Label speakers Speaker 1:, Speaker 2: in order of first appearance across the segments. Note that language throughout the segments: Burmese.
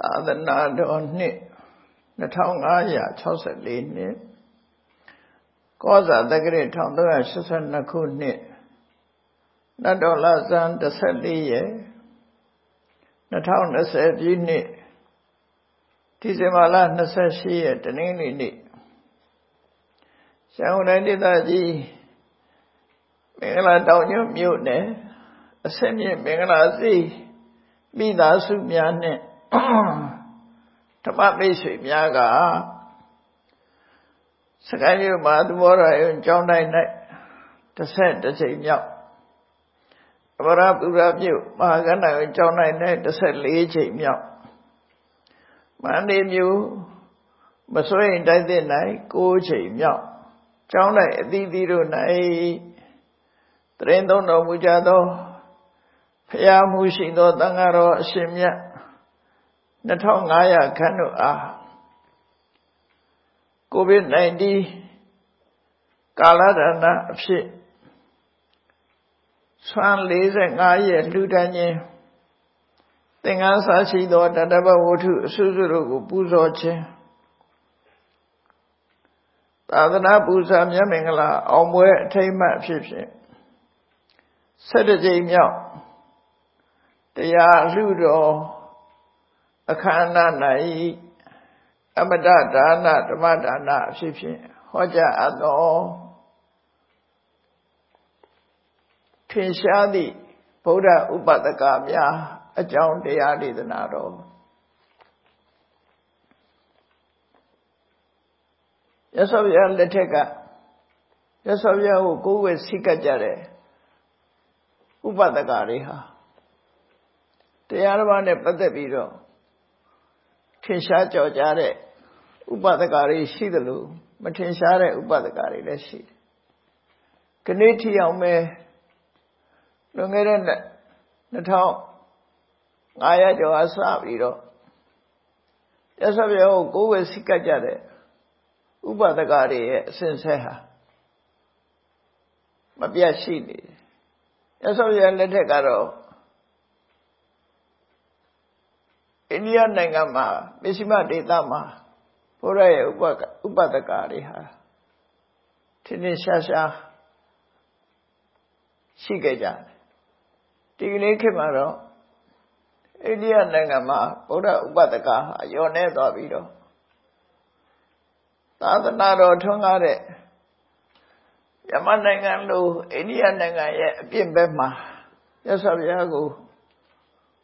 Speaker 1: သာသနာတော်နှစ်2564နှစ်ကောဇာတက္ကရာ1382ခုနှစ်နတ်တော်လာဇန်14ရက်2020ပြည့်နှစ်ဒီဇင်ဘာလ28ရက်တနင်္ဂနွေနေ့ရန်ကုန်တိုင်းဒေသကြီးမင်္ဂလာတောင်ညွန့်မြို့နယ်အစင်းမြင့်မင်္ဂလာစီမိသားစုများနဲ့ ဓမ္မမိတ်ဆွေများကစကိုင်းမြို့မှာသဘောတော်ရုံကျောင်းတိုင်း၌တစ်ဆက်တစ်ချိန်မြောက်အမရပူရမြို့မဟာကဏ္ဍရုံကျောင်းတိုင်း၌တစ်ဆက်၄ချိန်မြောက်မန္တလေးမြို့မစွရင်တိုက်တဲ့၌၉ချိန်မြောက်ကျောင်းတိုင်းအသီးသီးတို့၌တရင်သုံးတော်မူကြသောဖျားမှုရှိသောတန်ဃာတော်အရှင်မြတ် 2500ခန်းတို့အားကိုဗစ် -19 ကာလဒါနအဖြစ်ဆွမ်း45ရက်လှူဒန်းခြင်းသင်္ကန်းစားရှိသောတတဘဝတ္ထုအစုစုတို့ကိုပူဇော်ခြင်းသာသနာပူဇာမြတ်မင်္ဂလာ အောင်ပွဲအထိမ်းအမှတ်အဖြစ်ဖြင့်17ကြိမ်မြောက်တရားလှူတော် အခမ်းအနား၌အမတဒါနဓမ္မဒါနအဖြစ်ဖြင့်ဟောကြားအပ်သောထင်ရှားသည့်ဗုဒ္ဓဥပဒကများအကြောင်းတရားဒေသနာတော်ရသော်ပြလက်ထက်ကရသော်ပြကိုကိုယ်ဝယ်စိတ်ကကြတဲ့ဥပဒကတွေဟာတရားတော်ဘာနဲ့ပတ်သက်ပြီးတော့ ထင်ရှားကြော်ကြားတဲ့ဥပဒကတွေရှိသလိုမထင်ရှားတဲ့ဥပဒကတွေလည်းရှိတယ်။ခဏထီအောင်ပဲလွန်ခဲ့တဲ့2500ကျော်အစပြီးတော့ရသဗျာကိုကိုယ်ဝယ်စိတ်ကကြတဲ့ဥပဒကတွေရဲ့အစဉ်ဆက်ဟာမပြတ်ရှိနေတယ်။ရသဗျာလက်ထက်ကတော့ အိန္ဒိယနိုင်ငံမှာမစ္စည်းမဒေသမှာဘုရားရဲ့ဥပဥပဒကာတွေဟာထင်းထင်းရှားရှားရှိခဲ့ကြတယ်ဒီကနေ့ခေတ်မှာတော့အိန္ဒိယနိုင်ငံမှာဗုဒ္ဓဥပဒကာဟာယောနေသွားပြီးတော့သာသနာတော်ထွန်းကားတဲ့မြန်မာနိုင်ငံလိုအိန္ဒိယနိုင်ငံရဲ့အပြင်ဘက်မှာရသော်ဘုရားကို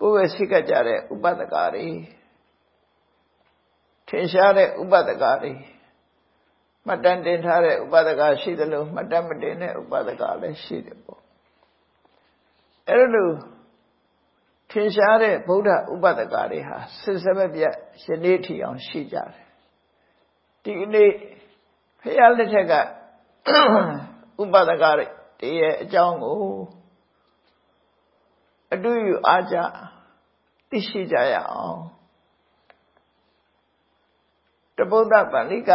Speaker 1: ကိုယ်ပဲစိတ်ကကြတဲ့ဥပဒကာတွေထင်ရှားတဲ့ဥပဒကာတွေမှတ်တမ်းတင်ထားတဲ့ဥပဒကာရှိသလိုမှတ်တမ်းမတင်တဲ့ဥပဒကာလည်းရှိတယ်ပေါ့အဲ့လိုထင်ရှားတဲ့ဗုဒ္ဓဥပဒကာတွေဟာစစ်စမပြတ်ယနေ့ထီအောင်ရှိကြတယ်ဒီကနေ့ဖះလက်ထက်ကဥပဒကာတွေရဲ့အကြောင်းကို အတူယူအားကြသိရှိကြရအောင်တပုဒ္ဒပဏိက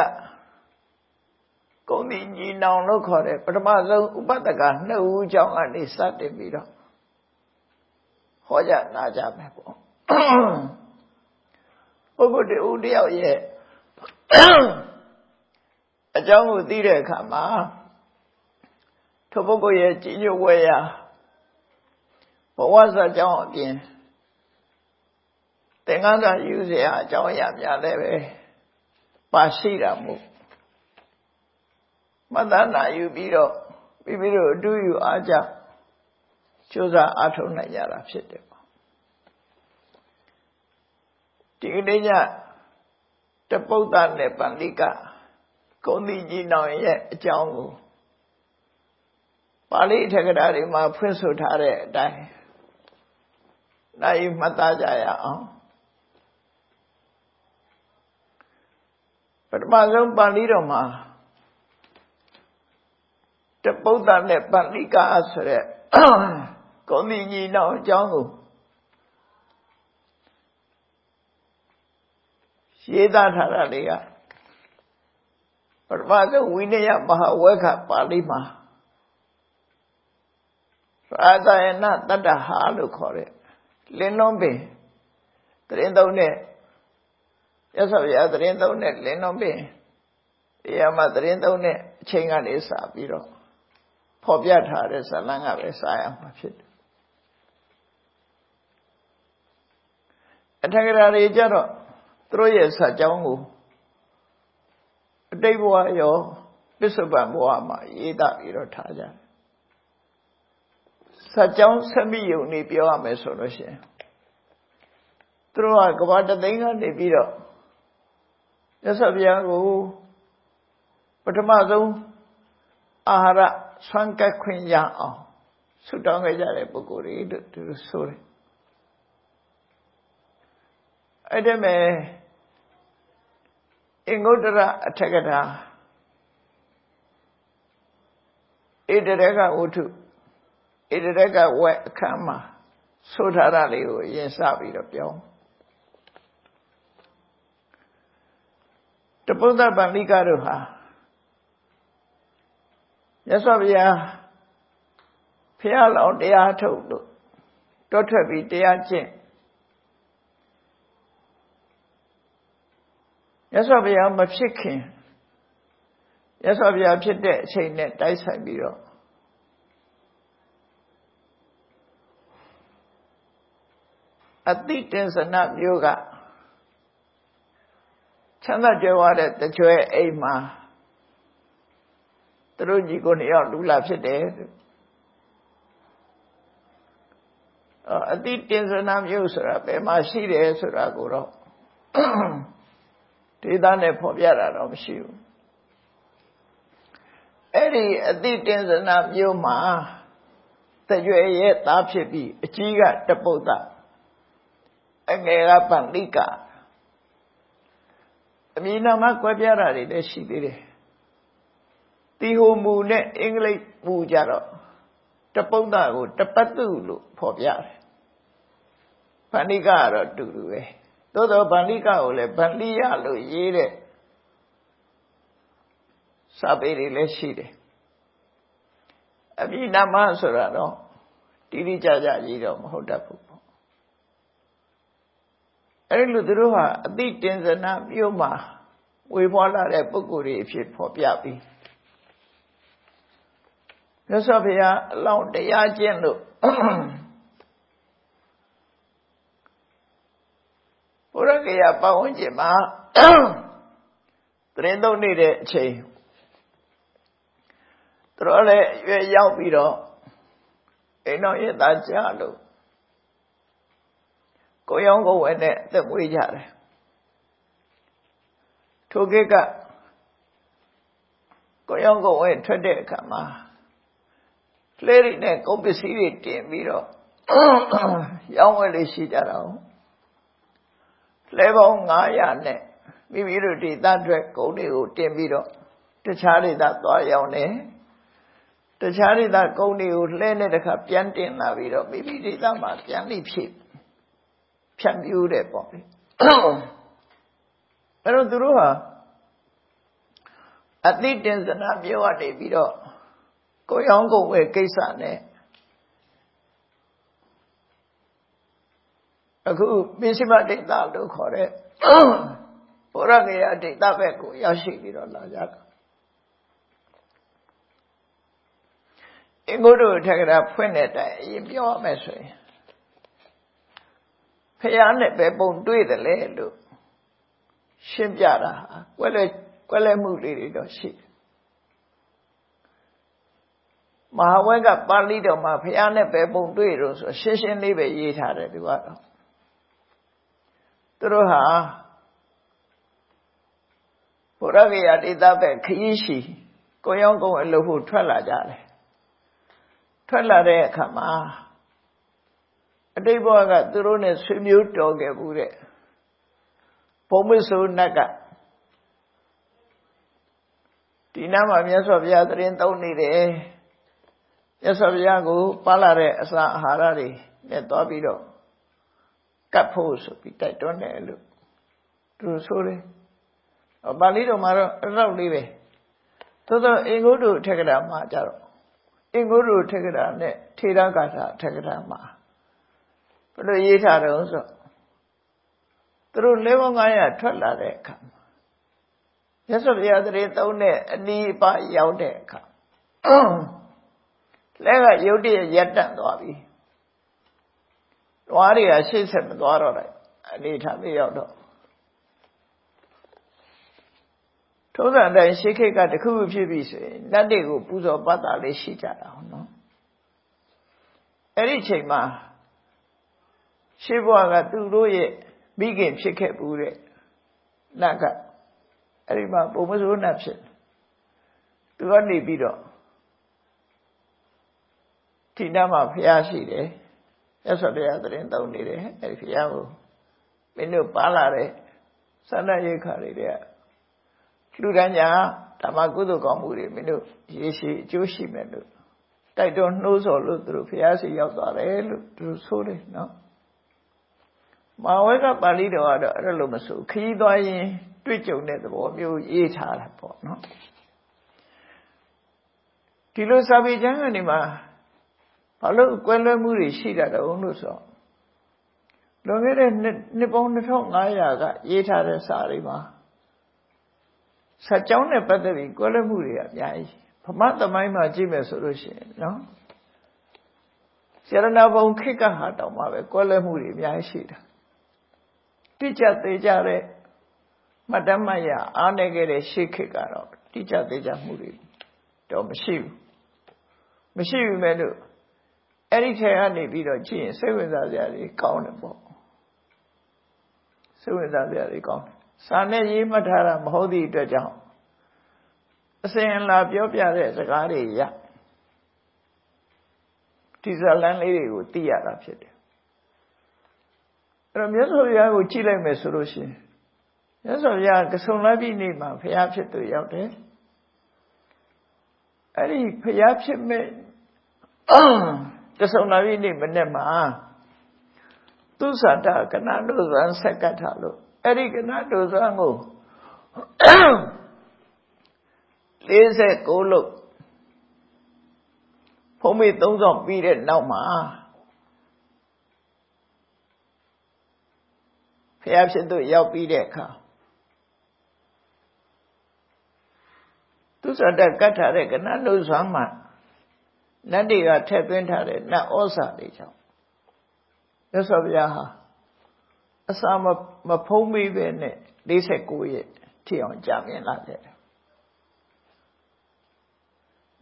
Speaker 1: ကုံဒီညီနောင်လို့ခေါ်တဲ့ပထမဆုံးဥပဒကနှစ်ဦးကြောင့်အနေစတင်ပြီးတော့ဟောကြနာကြမယ်ပေါ့ပုဂ္ဂိုလ်တဦးတယောက်ရဲ့အကြောင်းကိုသိတဲ့အခါမှာထိုပုဂ္ဂိုလ်ရဲ့ကြီးညိုဝဲရာဘ ဝဇာကြောင့်အပြင်သင်္ကန်းသာယူเสียအကြောင်းအရာများလည်းပဲပါရှိတာမို့မတ္တနာယူပြီးတော့ပြီးပြီးတော့အတူယူအားကြကြိုးစားအားထုတ်နိုင်ကြတာဖြစ်တယ်ပေါ့ဒီကနေ့ညတပုဒ္ဒနဲ့ပန္တိကဂုံတိကြီးနောင်ရဲ့အကြောင်းကိုပါဠိထက္ကရာတွေမှာဖွင့်ဆိုထားတဲ့အတိုင်း နိုင်မှတ်သားကြရအောင်ပထမဆုံးပါဠိတော်မှာတပုဒ္ဒနဲ့ပဏိကာဆိုတဲ့ဂုံတိညီနောင်အကြောင်းကိုရေးသားထားတာတွေကပထမဆုံးဝိနည်းမဟာဝေခပါဠိမှာအာသယနာတတ္တဟာလို့ခေါ်တဲ့ လင်းလုံးပင်တရင်သုံးတဲ့ရသော်ရသတင်းသုံးတဲ့လင်းလုံးပင်တရားမှသတင်းသုံးတဲ့အချိန်ကနေစပြီးတော့ဖော်ပြထားတဲ့ဇာလံကပဲစာရမှာဖြစ်တယ်အထက်ကရာတွေကြတော့သူတို့ရဲ့စာကြောင်းကိုအတိတ်ဘဝရောပစ္စုပန်ဘဝမှာရေးသားပြီးတော့ထားကြတယ် စာကြောင်းဆက်မိယုံနေပြောရမယ်ဆိုလို့ရှိရင်သူတို့ကကဘာတသိန်းကနေပြီးတော့ရသဗျာကိုပထမဆုံးအာဟာရဆွမ်းကက်ခွင့်ရအောင်ဆုတောင်းခဲ့ကြတဲ့ပုဂ္ဂိုလ်တွေတို့သူဆိုတယ်အဲ့ဒီမဲ့အင်္ဂုတ္တရအထက်ကထာဣတရကဝုထု ဣတရကဝက်အခမ်းမှာဆိုထားတာလေးကိုအရင်စပြီးတော့ပြောတပုဒ္ဒပန္လိကတို့ဟာရသော်ဗျာဖះလောင်တရားထုတ်လို့တွတ်ထွက်ပြီးတရားကျင့်ရသော်ဗျာမဖြစ်ခင်ရသော်ဗျာဖြစ်တဲ့အချိန်နဲ့တိုက်ဆိုင်ပြီးတော့ အတိတင်္စနမျိုးကချမ်းသာကြွယ်ဝတဲ့တကြွယ်အိမ်မှာသူတို့ညီကိုနှစ်ယောက်လူလာဖြစ်တယ်အတိတင်္စနမျိုးဆိုတာဘယ်မှာရှိတယ်ဆိုတာကိုတော့ဒေသနဲ့ဖော်ပြတာတော့မရှိဘူးအဲ့ဒီအတိတင်္စနမျိုးမှာတကြွယ်ရဲ့သားဖြစ်ပြီးအကြီးကတပုဒ္ဒ အငယ်ကပန္တိကအမည်နာမကွဲပြားတာတွေလည်းရှိသေးတယ်တီဟိုမူနဲ့အင်္ဂလိပ်မူကြတော့တပုဒ္ဒကိုတပတ်တုလို့ဖော်ပြတယ်ဗန္ဓိကကတော့တူတူပဲသို့တော့ဗန္ဓိကကိုလည်းဗန္ဓိယလို့ရေးတဲ့စာပေတွေလည်းရှိတယ်အမည်နာမဆိုတာတော့တိတိကျကျရေးတော့မဟုတ်တတ်ဘူး အဲ့လိုသူတို့ဟာအတိတင်္စနာမြို့မှာဝေဖွာလာတဲ့ပုဂ္ဂိုလ်တွေအဖြစ်ဖော်ပြပြီးမြတ်စွာဘုရားအလောင်းတရားကျင့်လို့ဘုရားကရပတ်ဝန်းကျင်မှာတရင်သုံးနေတဲ့အချိန်သူတို့လည်းရွယ်ရောက်ပြီးတော့အိမ်တော်ရဲ့သားကြလို့ ကိုရောင်းကိုဝယ်နဲ့အသက်မွေးကြတယ်ထိုခေတ်ကကိုရောင်းကိုဝယ်ထွက်တဲ့အခါမှာလှဲတွေနဲ့ကုန်ပစ္စည်းတွေတင်ပြီးတော့ရောင်းဝယ်လေးရှိကြတာဟုတ်လှဲပေါင်း900နဲ့မိမိတို့ဒေသအတွက်ကုန်တွေကိုတင်ပြီးတော့တခြားဒေသသွားရောင်းတယ်တခြားဒေသကုန်တွေကိုလှဲနဲ့တခါပြန်တင်လာပြီးတော့မိမိဒေသမှာပြန်ပြီးဖြည့် ဖြန့်ပြူးတယ်ပေါ့လေအဲ့တော့သူတို့ဟာအတိတင်္စနာပြောရနေပြီးတော့ကိုရောင်းကုန်ဝယ်ကိစ္စနဲ့အခုပိစိမဒိဋ္ဌလို့ခေါ်တဲ့ဘုရားကေယဒိဋ္ဌဘက်ကိုရောက်ရှိပြီးတော့လာကြတာအင်္ဂုတ္တထက်ကရာဖွင့်တဲ့အတိုင်းအရင်ပြောရမယ်ဆိုရင် ဖះနဲ့ပဲပုံတွေ့တယ်လေလို့ရှင်းပြတာကွက်လဲကွက်လဲမှုလေးတွေတော့ရှိတယ်မဟာဝဲကပါဠိတော်မှာဖះနဲ့ပဲပုံတွေ့တော့ဆိုရှင်းရှင်းလေးပဲရေးထားတယ်သူကတော့သူတို့ဟာဘုရားကေယဒေသဘက်ခရီးရှိကိုရောင်းကုန်အလုပ်ဖို့ထွက်လာကြတယ်ထွက်လာတဲ့အခါမှာ အတိတ်ဘဝကသူတို့နဲ့ဆွေမျိုးတော်ခဲ့ဘူးတဲ့ဘုံမဆိုးနတ်ကဒီနားမှာမြတ်စွာဘုရားသတင်းသုံးနေတယ်မြတ်စွာဘုရားကိုပါလာတဲ့အစာအာဟာရတွေနဲ့သွားပြီးတော့ကတ်ဖို့ဆိုပြီးတိုက်တွန်းတယ်လို့သူဆိုတယ်ပါဠိတော်မှာတော့အဲ့လောက်လေးပဲသို့သောအင်္ဂုတ္တထက်ကရာမှာကြတော့အင်္ဂုတ္တထက်ကရာနဲ့ထေရဂါထာထက်ကရာမှာဘယ် လိုရေးထားတော့ဆိုသူတို့လေးပေါင်း900ထွက်လာတဲ့အခါမြတ်စွာဘုရားတရေသုံးတဲ့အနီးပါရောက်တဲ့အခါလက်ကရုတ်တရက်ရက်တန့်သွားပြီ။တွားတွေကရှေ့ဆက်မသွားတော့တယ်အနေထားမရောက်တော့ထုံးစံတိုင်းရှေးခေတ်ကတခုခုဖြစ်ပြီဆိုရင်နတ်တွေကိုပူဇော်ပတ်တာလေးရှိကြတာဟုတ်နော်အဲ့ဒီချိန်မှာ ရှေးဘဝကသူတို့ရဲ့မိခင်ဖြစ်ခဲ့ဘူးတဲ့နတ်ကအဲ့ဒီမှာပုံမစိုးနတ်ဖြစ်သူကနေပြီးတော့ဒီနားမှာဖျားရှိတယ်ရသော်တရားသတင်းသုံးနေတယ်အဲ့ဒီဖျားကိုမင်းတို့ပါလာတဲ့သန္တရိခါတွေတဲ့လူတန်းညာဓမ္မကုသိုလ်ကောင်းမှုတွေမင်းတို့ရေရှည်အကျိုးရှိမယ်လို့တိုက်တွန်းနှိုးဆော်လို့သူတို့ဖျားစီရောက်သွားတယ်လို့သူတို့ဆိုတယ်နော် မာဝဲကပါဠိတော်ကတော့အဲ့လိုမဆိုခရီးသွားရင်တွေ့ကြုံတဲ့သဘောမျိုးရေးထားတာပေါ့နော်ဒီလိုစာပေကျမ်းကနေမှာဘာလို့ကွဲလွဲမှုတွေရှိတာတုံးလို့ဆိုလွန်ခဲ့တဲ့နှစ်ပေါင်း2500ကရေးထားတဲ့စာတွေမှာဆက်ကြောင်းနဲ့ပတ်သက်ပြီးကွဲလွဲမှုတွေအများကြီးဗမာသမိုင်းမှာကြည့်မယ်ဆိုလို့ရှိရင်နော်ဆရဏဘုံခိကဟာတောင်မှပဲကွဲလွဲမှုတွေအများကြီးရှိတာ တိကျသေးကြတဲ့မှတ်တမ်းမှတ်ရအားနေခဲ့တဲ့ရှေ့ခေတ်ကတော့တိကျသေးကြမှုတွေတော့မရှိဘူးမရှိဘူးမဲ့လို့အဲ့ဒီထဲကနေပြီးတော့ကြည့်ရင်စိတ်ဝင်စားစရာတွေကောင်းတယ်ပေါ့စိတ်ဝင်စားစရာတွေကောင်းတယ်စာနဲ့ရေးမှတ်ထားတာမဟုတ်သည့်အတွက်ကြောင့်အစဉ်လာပြောပြတဲ့စကားတွေရဒီဇလန်လေးတွေကိုသိရတာဖြစ်တယ် အဲ့တော့မြတ်စွာဘုရားကိုကြည့်လိုက်မယ်ဆိုလို့ရှိရင်မြတ်စွာဘုရားကဆုံလပြည့်နေ့မှာဘုရားဖြစ်သူရောက်တယ်အဲ့ဒီဘုရားဖြစ်မဲ့ကဆုံလပြည့်နေ့မနေ့မှာသူသတ္တကဏ္ဍတို့ဇံဆက်ကတ်ထားလို့အဲ့ဒီကဏ္ဍတို့ဇံကို49လို့ဖုံးမေ3ဆောင်ပြီးတဲ့နောက်မှာ ဖះဖြစ်သူရောက်ပြီးတဲ့အခါသူစတကတ်ထားတဲ့ကဏ္ဍလို့ဆွမ်းမှာနတ်တွေကထက်သွင်းထားတဲ့နတ်ဩဇာတွေကြောင့်မြတ်စွာဘုရားဟာအစာမဖုံးမိပဲနဲ့49ရက်ထိအောင်ကြာမြင့်လာခဲ့တယ်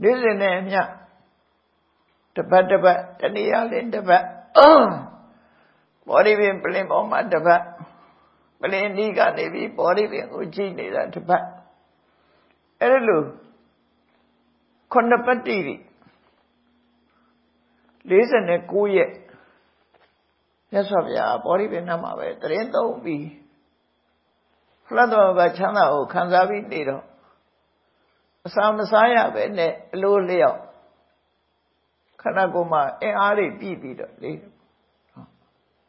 Speaker 1: နေ့စဉ်နဲ့အမျှတပတ်တပတ်တနည်းအားဖြင့်တပတ်ဘောဓိပင်ပလင်ပေါ်မှာတပတ် ပလင်ဒီကနေပြီးဘောဓိပင်ကိုကြည့်နေတာတပတ်အဲ့လိုခုနှစ်ပတ်တိ49ရက်မြတ်စွာဘုရားဘောဓိပင်နာမှာပဲတရင်သုံးပြီးဖလတ်တော်ကချမ်းသာကိုခံစားပြီးနေတော့အစာမစားရပဲနဲ့အလိုလျောက်ခန္ဓာကိုယ်မှာအင်အားတွေပြည့်ပြီးတော့လေ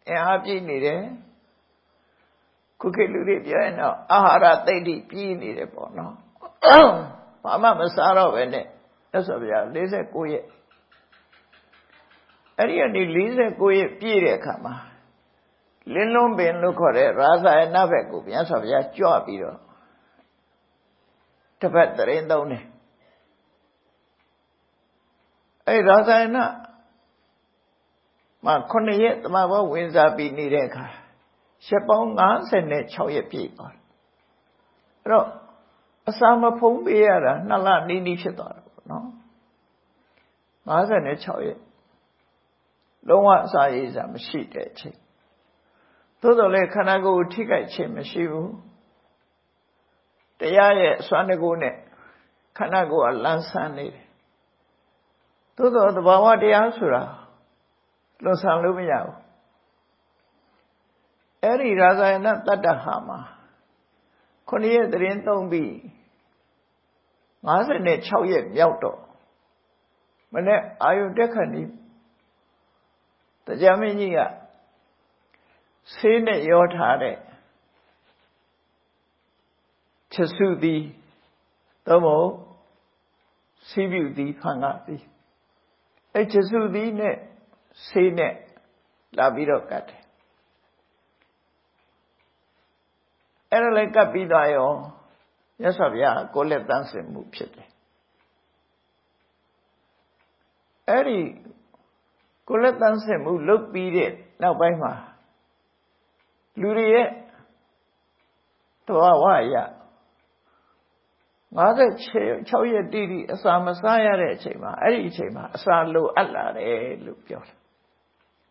Speaker 1: အင်အားပြည့်နေတယ် ခုခေတ်လူတွေပြောရင်တော့အာဟာရသိတိပြည့်နေတယ်ပေါ့နော်ဘာမှမစားတော့ပဲနဲ့သက်ဆိုဗျာ49ရက်အဲ့ဒီကနေ49ရက်ပြည့်တဲ့အခါမှာလင်းလုံးပင်လို့ခေါ်တဲ့ရာဇာယနာဘက်ကိုမြတ်စွာဘုရားကြွပြီးတော့တစ်ဖက်တရင်သုံးတယ်အဲ့ရာဇာယနာမှာ9ရက်သမဘောဝင်စားပြီးနေတဲ့အခါ ရက်ပေါင်း56ရက်ပြည့်သွားတယ်အဲ့တော့အစာမဖုံးပေးရတာနှစ်လနီးနီးဖြစ်သွားတာပေါ့နော်56ရက်လုံးဝအစာရည်စာမရှိတဲ့အချိန်သို့တော်လည်းခန္ဓာကိုယ်ထိခိုက်ခြင်းမရှိဘူးတရားရဲ့အစွမ်းတကူနဲ့ခန္ဓာကိုယ်ကလန်းဆန်းနေတယ်သို့တော်သဘာဝတရားဆိုတာလွန်ဆန်လို့မရဘူး အဲ့ဒီရာဇာယနတတ္တဟာမှာခုနှစ်ရက်တရင်သုံးပြီး56ရက်မြောက်တော့မနေ့အာယုတက်ခဏီတရားမင်းကြီးကဆေးနဲ့ရောထားတဲ့ချက်စုသည်သို့မဟုတ်စီးပြုသည်ဖန်ကသည်အဲ့ချက်စုသည်နဲ့ဆေးနဲ့လာပြီးတော့ကတ်တယ် အဲ့ဒါလည်းကပ်ပြီးသားရောမြတ်စွာဘုရားကိုလက်တန်းစင်မှုဖြစ်တယ်အဲ့ဒီကိုလက်တန်းစင်မှုလုတ်ပြီးတဲ့နောက်ပိုင်းမှာလူတွေရဲ့တဝဝရ56ရက်တိတိအစာမစားရတဲ့အချိန်မှာအဲ့ဒီအချိန်မှာအစာလိုအပ်လာတယ်လို့ပြောတယ်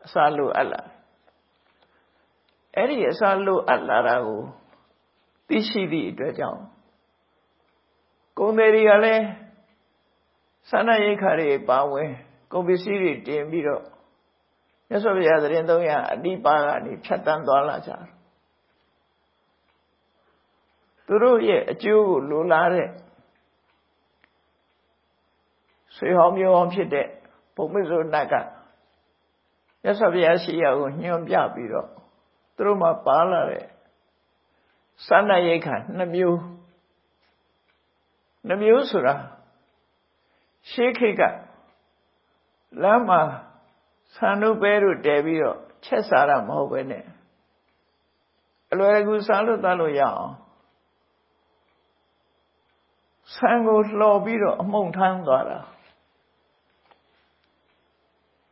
Speaker 1: အစာလိုအပ်လာအဲ့ဒီအစာလိုအပ်လာတာကို သိရှိသည့်အတွက်ကြောင့်ကုန်တယ်တွေကလည်းဆန္ဒရိခါတွေပါဝင်ကုန်ပစ္စည်းတွေတင်ပြီးတော့မြတ်စွာဘုရားသတင်းသုံးရအတိပါကနေဖြတ်တန်းသွားလာကြတယ်သူတို့ရဲ့အကျိုးကိုလိုလားတဲ့ဆွေဟောင်းမျိုးဟောင်းဖြစ်တဲ့ဘုံမစ္ဆုနတ်ကမြတ်စွာဘုရားရှိရာကိုညွှန်ပြပြီးတော့သူတို့မှပါလာတဲ့ စန္ဒရိတ်ခါနှစ်မျိုးနှစ်မျိုးဆိုတာရှေးခေတ်ကလမ်းမှာဆန်တို့ပဲတို့တဲပြီးတော့ချက်စားတာမဟုတ်ပဲနဲ့အလွယ်တကူစားလို့တတ်လို့ရအောင်ဆန်ကိုလှော်ပြီးတော့အမှုန်ထမ်းသွားတာ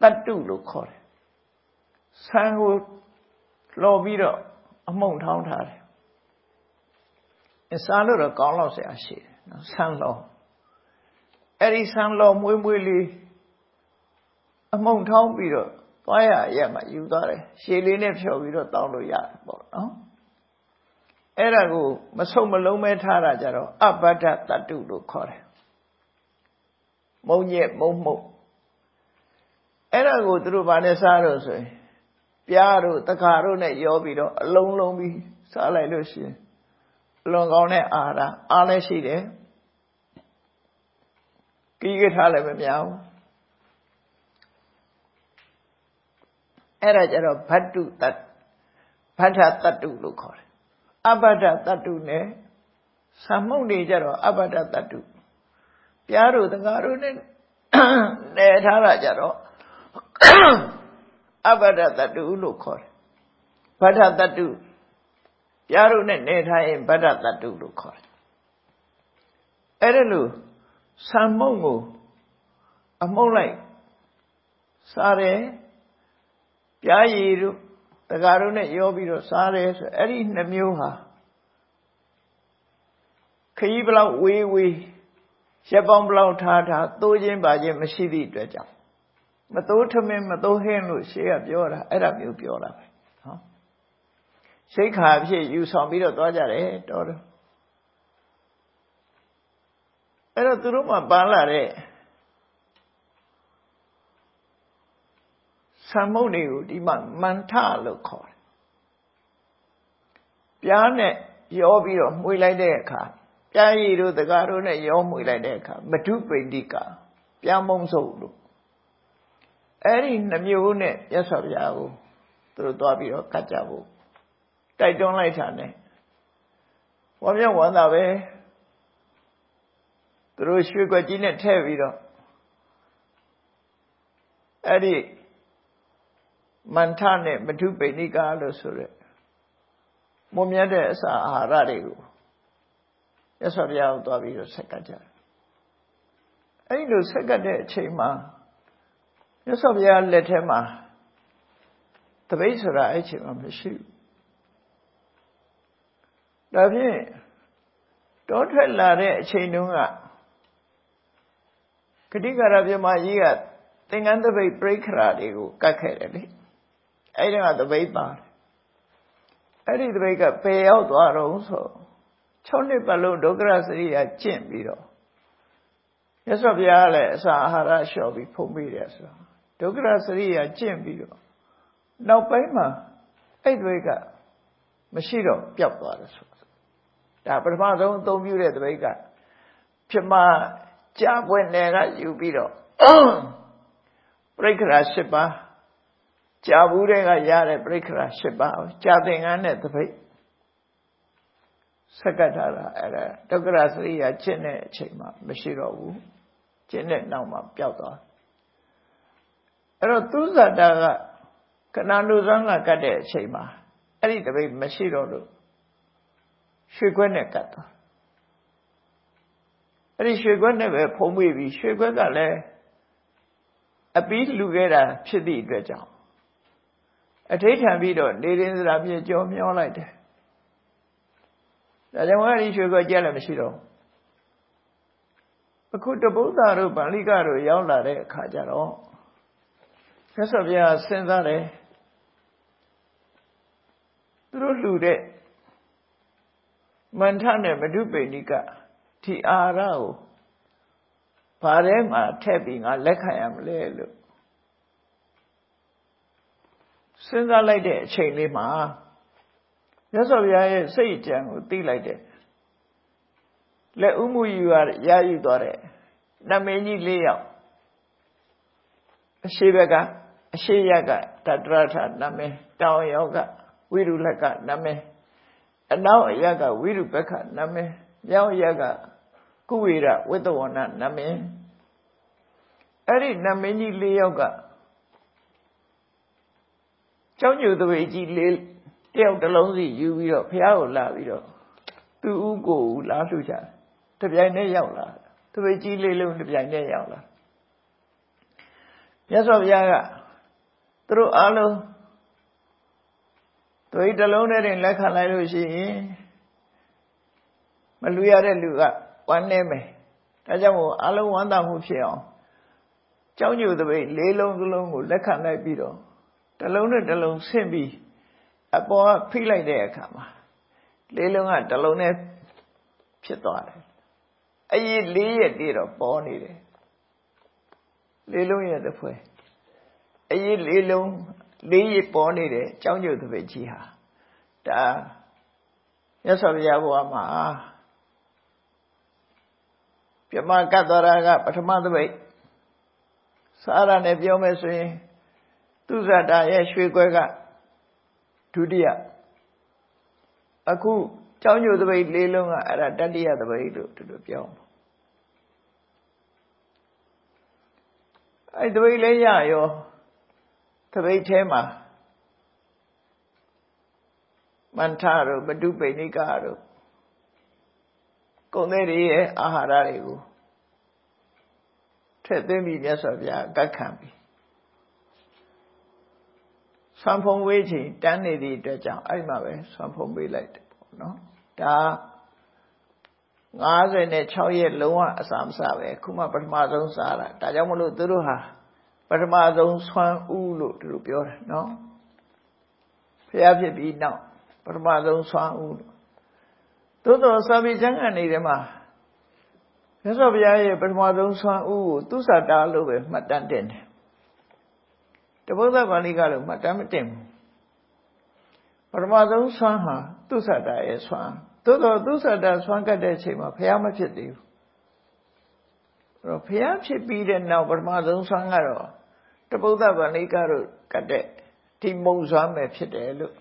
Speaker 1: တတ္တုလို့ခေါ်တယ်ဆန်ကိုလှော်ပြီးတော့အမှုန်ထောင်းထားတယ်အ စားလို့တော့ကောင်းတော့ဆရာရှိတယ်နော်ဆန်လှော်အဲ့ဒီဆန်လှော်မွေးမွေးလေးအမှုန်ထောင်းပြီးတော့သွားရရက်မှယူသွားတယ်ရှည်လေးနဲ့ဖြော်ပြီးတော့တောင်းလို့ရတယ်ပေါ့နော်အဲ့ဒါကိုမဆုပ်မလုံးမဲထားတာကြတော့အပတ္တတတ္တုလို့ခေါ်တယ်မုံညက်မုံမှုတ်အဲ့ဒါကိုသူတို့ဗာနဲ့စားတော့ဆိုရင်ပြားတို့တခါတို့နဲ့ရောပြီးတော့အလုံးလုံးပြီးစားလိုက်လို့ရှိရင်အ လွန်ကောင်းတဲ့အာဟာရအားလည်းရှိတယ်ကိကထားလည်းမများဘူးအဲ့ဒါကြတော့ဘတ်တုတတ်ဘတ်ထတတ္တုလို့ခေါ်တယ်အဘဒတတ္တုနဲ့သမုတ်နေကြတော့အဘဒတတ္တုပြားတို့တကားတို့နဲ့နယ်ထားတာကြတော့အဘဒတတ္တုလို့ခေါ်တယ်ဗဒတတ္တုပြားတို့နဲ့နယ်ထားရင်ဗဒတတ္တုလို့ခေါ်တယ်အဲ့ဒါလို့သမုတ်ကိုအမှုတ်လိုက်စားတယ်ပြားရည်တို့တကားတို့နဲ့ရောပြီးတော့စားတယ်ဆိုအဲ့ဒီနှမျိုးဟာခရီးဘလောက်ဝေးဝေးရက်ပေါင်းဘလောက်ထားထားသိုးခြင်းပါခြင်းမရှိသည့်အတွက်ကြောင့်မသိုးထမင်းမသိုးဟင်းလို့ရှေးကပြောတာအဲ့ဒါမျိုးပြောတာပဲနော် ရှိခါဖြစ်ယူဆောင်ပြီးတော့သွားကြတယ်တော်တယ်အဲ့တော့သူတို့မှပန်းလာတဲ့ဆံမုတ်တွေကိုဒီမှာမန္ထလို့ခေါ်တယ်ပြားနဲ့ရောပြီးတော့မှွေလိုက်တဲ့အခါပြားရည်တို့တကားတို့နဲ့ရောမှွေလိုက်တဲ့အခါမတုပိဋိကပြားမုံစုပ်လို့အဲ့ဒီနှမျိုးနဲ့ရသော်ဗျာကိုသူတို့သွားပြီးတော့ကတ်ကြဖို့ တိုက်တွန်းလိုက်တာနဲ့ဝါမြောက်ဝမ်းသာပဲသူတို့ရွှေကွက်ကြီးနဲ့ထည့်ပြီးတော့အဲ့ဒီမန္ထနဲ့မထုပိဏိကာလို့ဆိုရက်မွန်မြတ်တဲ့အစာအာဟာရတွေကိုရသော်ဘုရားကိုသွားပြီးတော့ဆက်ကတ်ကြတယ်အဲ့ဒီလိုဆက်ကတ်တဲ့အချိန်မှာရသော်ဘုရားလက်ထဲမှာတပိတ်ဆိုတာအဲ့ချိန်မှာမရှိဘူး ဒါဖြင့်တောထွက်လာတဲ့အချိန်တုန်းကကတိကာရပြမကြီးကသင်္ကန်းတပိတ်ပြိခရာတွေကိုကတ်ခဲ့တယ်လေအဲ့ဒီကတပိတ်ပါတယ်အဲ့ဒီတပိတ်ကပယ်ရောက်သွားတော့ဆို6နှစ်ပတ်လုံးဒုက္ခရစရိယာကျင့်ပြီးတော့ရသော်ဘုရားလည်းအစာအာဟာရလျှော်ပြီးဖုံးပေးတယ်ဆိုတော့ဒုက္ခရစရိယာကျင့်ပြီးတော့နောက်ပိုင်းမှာအဲ့တွေကမရှိတော့ပျောက်သွားတယ်ဆို ဒါပထမဆုံးအသုံးပြုတဲ့တပိတ်ကဖြစ်မကြာပွင့်နယ်ကယူပြီးတော့ပြိခရာ၈ပါးကြာဘူးတဲ့ကရတဲ့ပြိခရာ၈ပါးကြာသင်္ကန်းနဲ့တပိတ်ဆက်ကတ်ထားတာအဲ့ဒါဒုက္ခရစရိယာကျင့်တဲ့အချိန်မှာမရှိတော့ဘူးကျင့်တဲ့နောက်မှာပျောက်သွားအဲ့တော့သူဇာတာကကဏ္ဍလူဇန်းကကတ်တဲ့အချိန်မှာအဲ့ဒီတပိတ်မရှိတော့လို့ ရွှေခွက်နဲ့ကတ်သွားအဲ့ဒီရွှေခွက်နဲ့ပဲဖုံးမိပြီးရွှေခွက်ကလည်းအပီးလူခဲ့တာဖြစ်သည့်အတွက်ကြောင့်အထိဋ္ဌံပြီးတော့နေရင်စရာမြေကြောမျောလိုက်တယ်ဒါကြောင့်အဲ့ဒီရွှေခွက်ကြက်လည်းမရှိတော့အခုတပုဒ္ဒါတို့ဗန္လိကတို့ရောက်လာတဲ့အခါကျတော့မြတ်စွာဘုရားစဉ်းစားတယ်သူတို့လှူတဲ့ မန္ထနဲ့မဓုပိဏိကဒီအာရကိုဘာထဲမှာထည့်ပြီးငါလက်ခံရမလဲလို့စဉ်းစားလိုက်တဲ့အချိန်လေးမှာမြတ်စွာဘုရားရဲ့စိတ်ကြံကိုသိလိုက်တယ်လက်ဥမှုယူရရယူသွားတဲ့နမင်းကြီး၄ယောက်အရှိဘက်ကအရှိရကတတရထနမင်းတောင်ယောကဝိရုလကနမင်း အနောက်အရကဝိရုပက္ခနမင်းမြောက်အရကကုဝေရဝိတဝနနမင်းအဲ့ဒီနမင်းကြီး၄ယောက်ကကျောင်းကျူသဘေကြီးလေးတယောက်တစ်လုံးစီယူပြီးတော့ဖះကိုလာပြီးတော့သူ့ဥကိုဦးလာလှူကြတပြိုင်တည်းရောက်လာသဘေကြီးလေးလုံးတပြိုင်တည်းရောက်လာမြတ်စွာဘုရားကသူတို့အားလုံး သွေးတစ်လုံးနဲ့တင်လက်ခံလိုက်လို့ရှိရင်မလူရတဲ့လူကဝမ်းနေမယ်ဒါကြောင့်မို့အားလုံးဝမ်းသာမှုဖြစ်အောင်ကြောင်းညိုသပိတ်လေးလုံးသလုံးကိုလက်ခံလိုက်ပြီးတော့တစ်လုံးနဲ့တစ်လုံးဆင့်ပြီးအပေါ်ကဖိလိုက်တဲ့အခါမှာလေးလုံးကတစ်လုံးနဲ့ဖြစ်သွားတယ်အရေးလေးရက်တည်းတော့ပေါ်နေတယ်လေးလုံးရဲ့တစ်ဖွဲအရေးလေးလုံး လေးရက်ပေါ်နေတဲ့ကြောင်းကျုပ်သပိတ်ကြီးဟာဒါမြတ်စွာဘုရားဘုရားမှာပြမကတ်တော်ရာကပထမသပိတ်စာရနဲ့ပြောမယ်ဆိုရင်သူဇာတာရဲ့ရွှေခွဲကဒုတိယအခုကြောင်းညိုသပိတ်လေးလုံးကအဲ့ဒါတတိယသပိတ်လို့ဒီလိုပြောအဲ့သပိတ်လေးရရောသ ပိတ်ထဲမှာမန္ထတို့ဘဒုပိဏိကတို့ကုံတဲ့တွေရဲ့အာဟာရတွေကိုထည့်သွင်းပြီးမြတ်စွာဘုရားကတ်ခံပြီးဆံဖုံဝေးချိန်တန်းနေသည့်အတွက်ကြောင့်အဲ့မှာပဲဆံဖုံပေးလိုက်တယ်ပေါ့နော်ဒါ56ရက်လုံးဝအစာမစားပဲခုမှပထမဆုံးစားတာဒါကြောင့်မလို့သူတို့ဟာ ပထမဆုံးဆွမ်းဥလို့သူတို့ပြောတယ်နော်ဖျားဖြစ်ပြီးနောက်ပထမဆုံးဆွမ်းဥလို့သို့တော်စာပေကျမ်းဂန်နေတဲ့မှာမြတ်စွာဘုရားရဲ့ပထမဆုံးဆွမ်းဥကိုသူစတာလို့ပဲမှတ်တမ်းတင်တယ်တပုဒ္ဒပါဠိကလို့မှတ်တမ်းမတင်ဘူးပထမဆုံးဆွမ်းဟာသူစတာရဲ့ဆွမ်းသို့တော်သူစတာဆွမ်းကတ်တဲ့အချိန်မှာဘုရားမဖြစ်သေးဘူးအဲ့တော့ဘုရားဖြစ်ပြီးတဲ့နောက်ပထမဆုံးဆွမ်းကတော့ တပုဒ္ဒဗန္ဓိကတို့ကတ်တဲ့ဒီမုံစွမ်းပဲဖြစ်တယ်လို့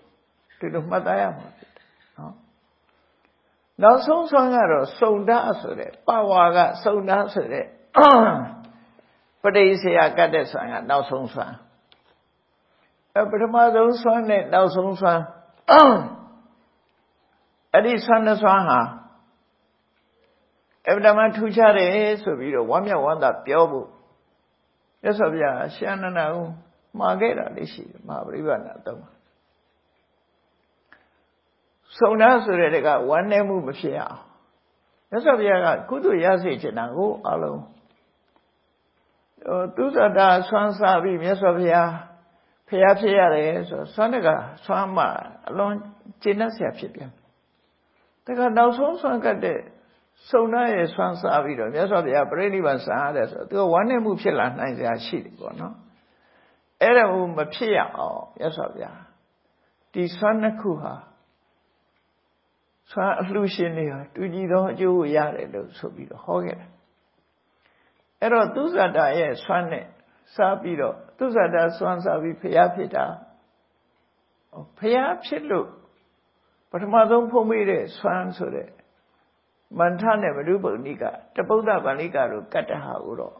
Speaker 1: ဒီလိုမှတ်သားရမှာဖြစ်တယ်နော်နောက်ဆုံးဆွမ်းကတော့စုံဓာဆိုတဲ့ပါဝါကစုံဓာဆိုတဲ့ပဋိစ္စယကတ်တဲ့ဆွမ်းကနောက်ဆုံးဆွမ်းအပထမဆုံးဆွမ်းနဲ့နောက်ဆုံးဆွမ်းအဲ့ဒီဆွမ်းနဲ့ဆွမ်းဟာအဗ္ဗဓမ္မထူးခြားတယ်ဆိုပြီးတော့ဝမ်းမြောက်ဝမ်းသာပြောဖို့ မြတ်စွာဘုရားရှန္ဒနာကိုမှာခဲ့တာလေးရှိတယ်မဟာပရိပဏတော့စုံနာဆိုတဲ့တကဝမ်းနည်းမှုမဖြစ်အောင်မြတ်စွာဘုရားကကုသိုလ်ရစေချင်တာကိုအလုံးဟိုသူဇတာဆွမ်းစားပြီးမြတ်စွာဘုရားဖျားဖြစ်ရတယ်ဆိုဆွမ်းတကဆွမ်းမှအလွန်ကျင့်တတ်ဆရာဖြစ်ပြန်တကနောက်ဆုံးဆွမ်းကတ်တဲ့ စုံနာရဲ့ဆွမ်းစားပြီးတော့မြတ်စွာဘုရားပြိဋိဘံဆံရတယ်ဆိုတော့သူကဝမ်းနည်းမှုဖြစ်လာနိုင်စရာရှိတယ်ပေါ့နော်အဲ့ဒါကိုမဖြစ်ရအောင်မြတ်စွာဘုရားဒီဆွမ်းနှစ်ခုဟာဆွမ်းအလှရှင်တွေဟာတူညီသောအကျိုးကိုရတယ်လို့ဆိုပြီးတော့ဟောခဲ့တယ်အဲ့တော့သူဇာတာရဲ့ဆွမ်းနဲ့စားပြီးတော့သူဇာတာဆွမ်းစားပြီးဖျားဖြစ်တာဖျားဖြစ်လို့ပထမဆုံးဖုံးမိတဲ့ဆွမ်းဆိုတဲ့ မန္ထနဲ့မရုပုဏိကတပုဒ္ဒဗန္လိကတို့ကတ္တဟာကိုတော့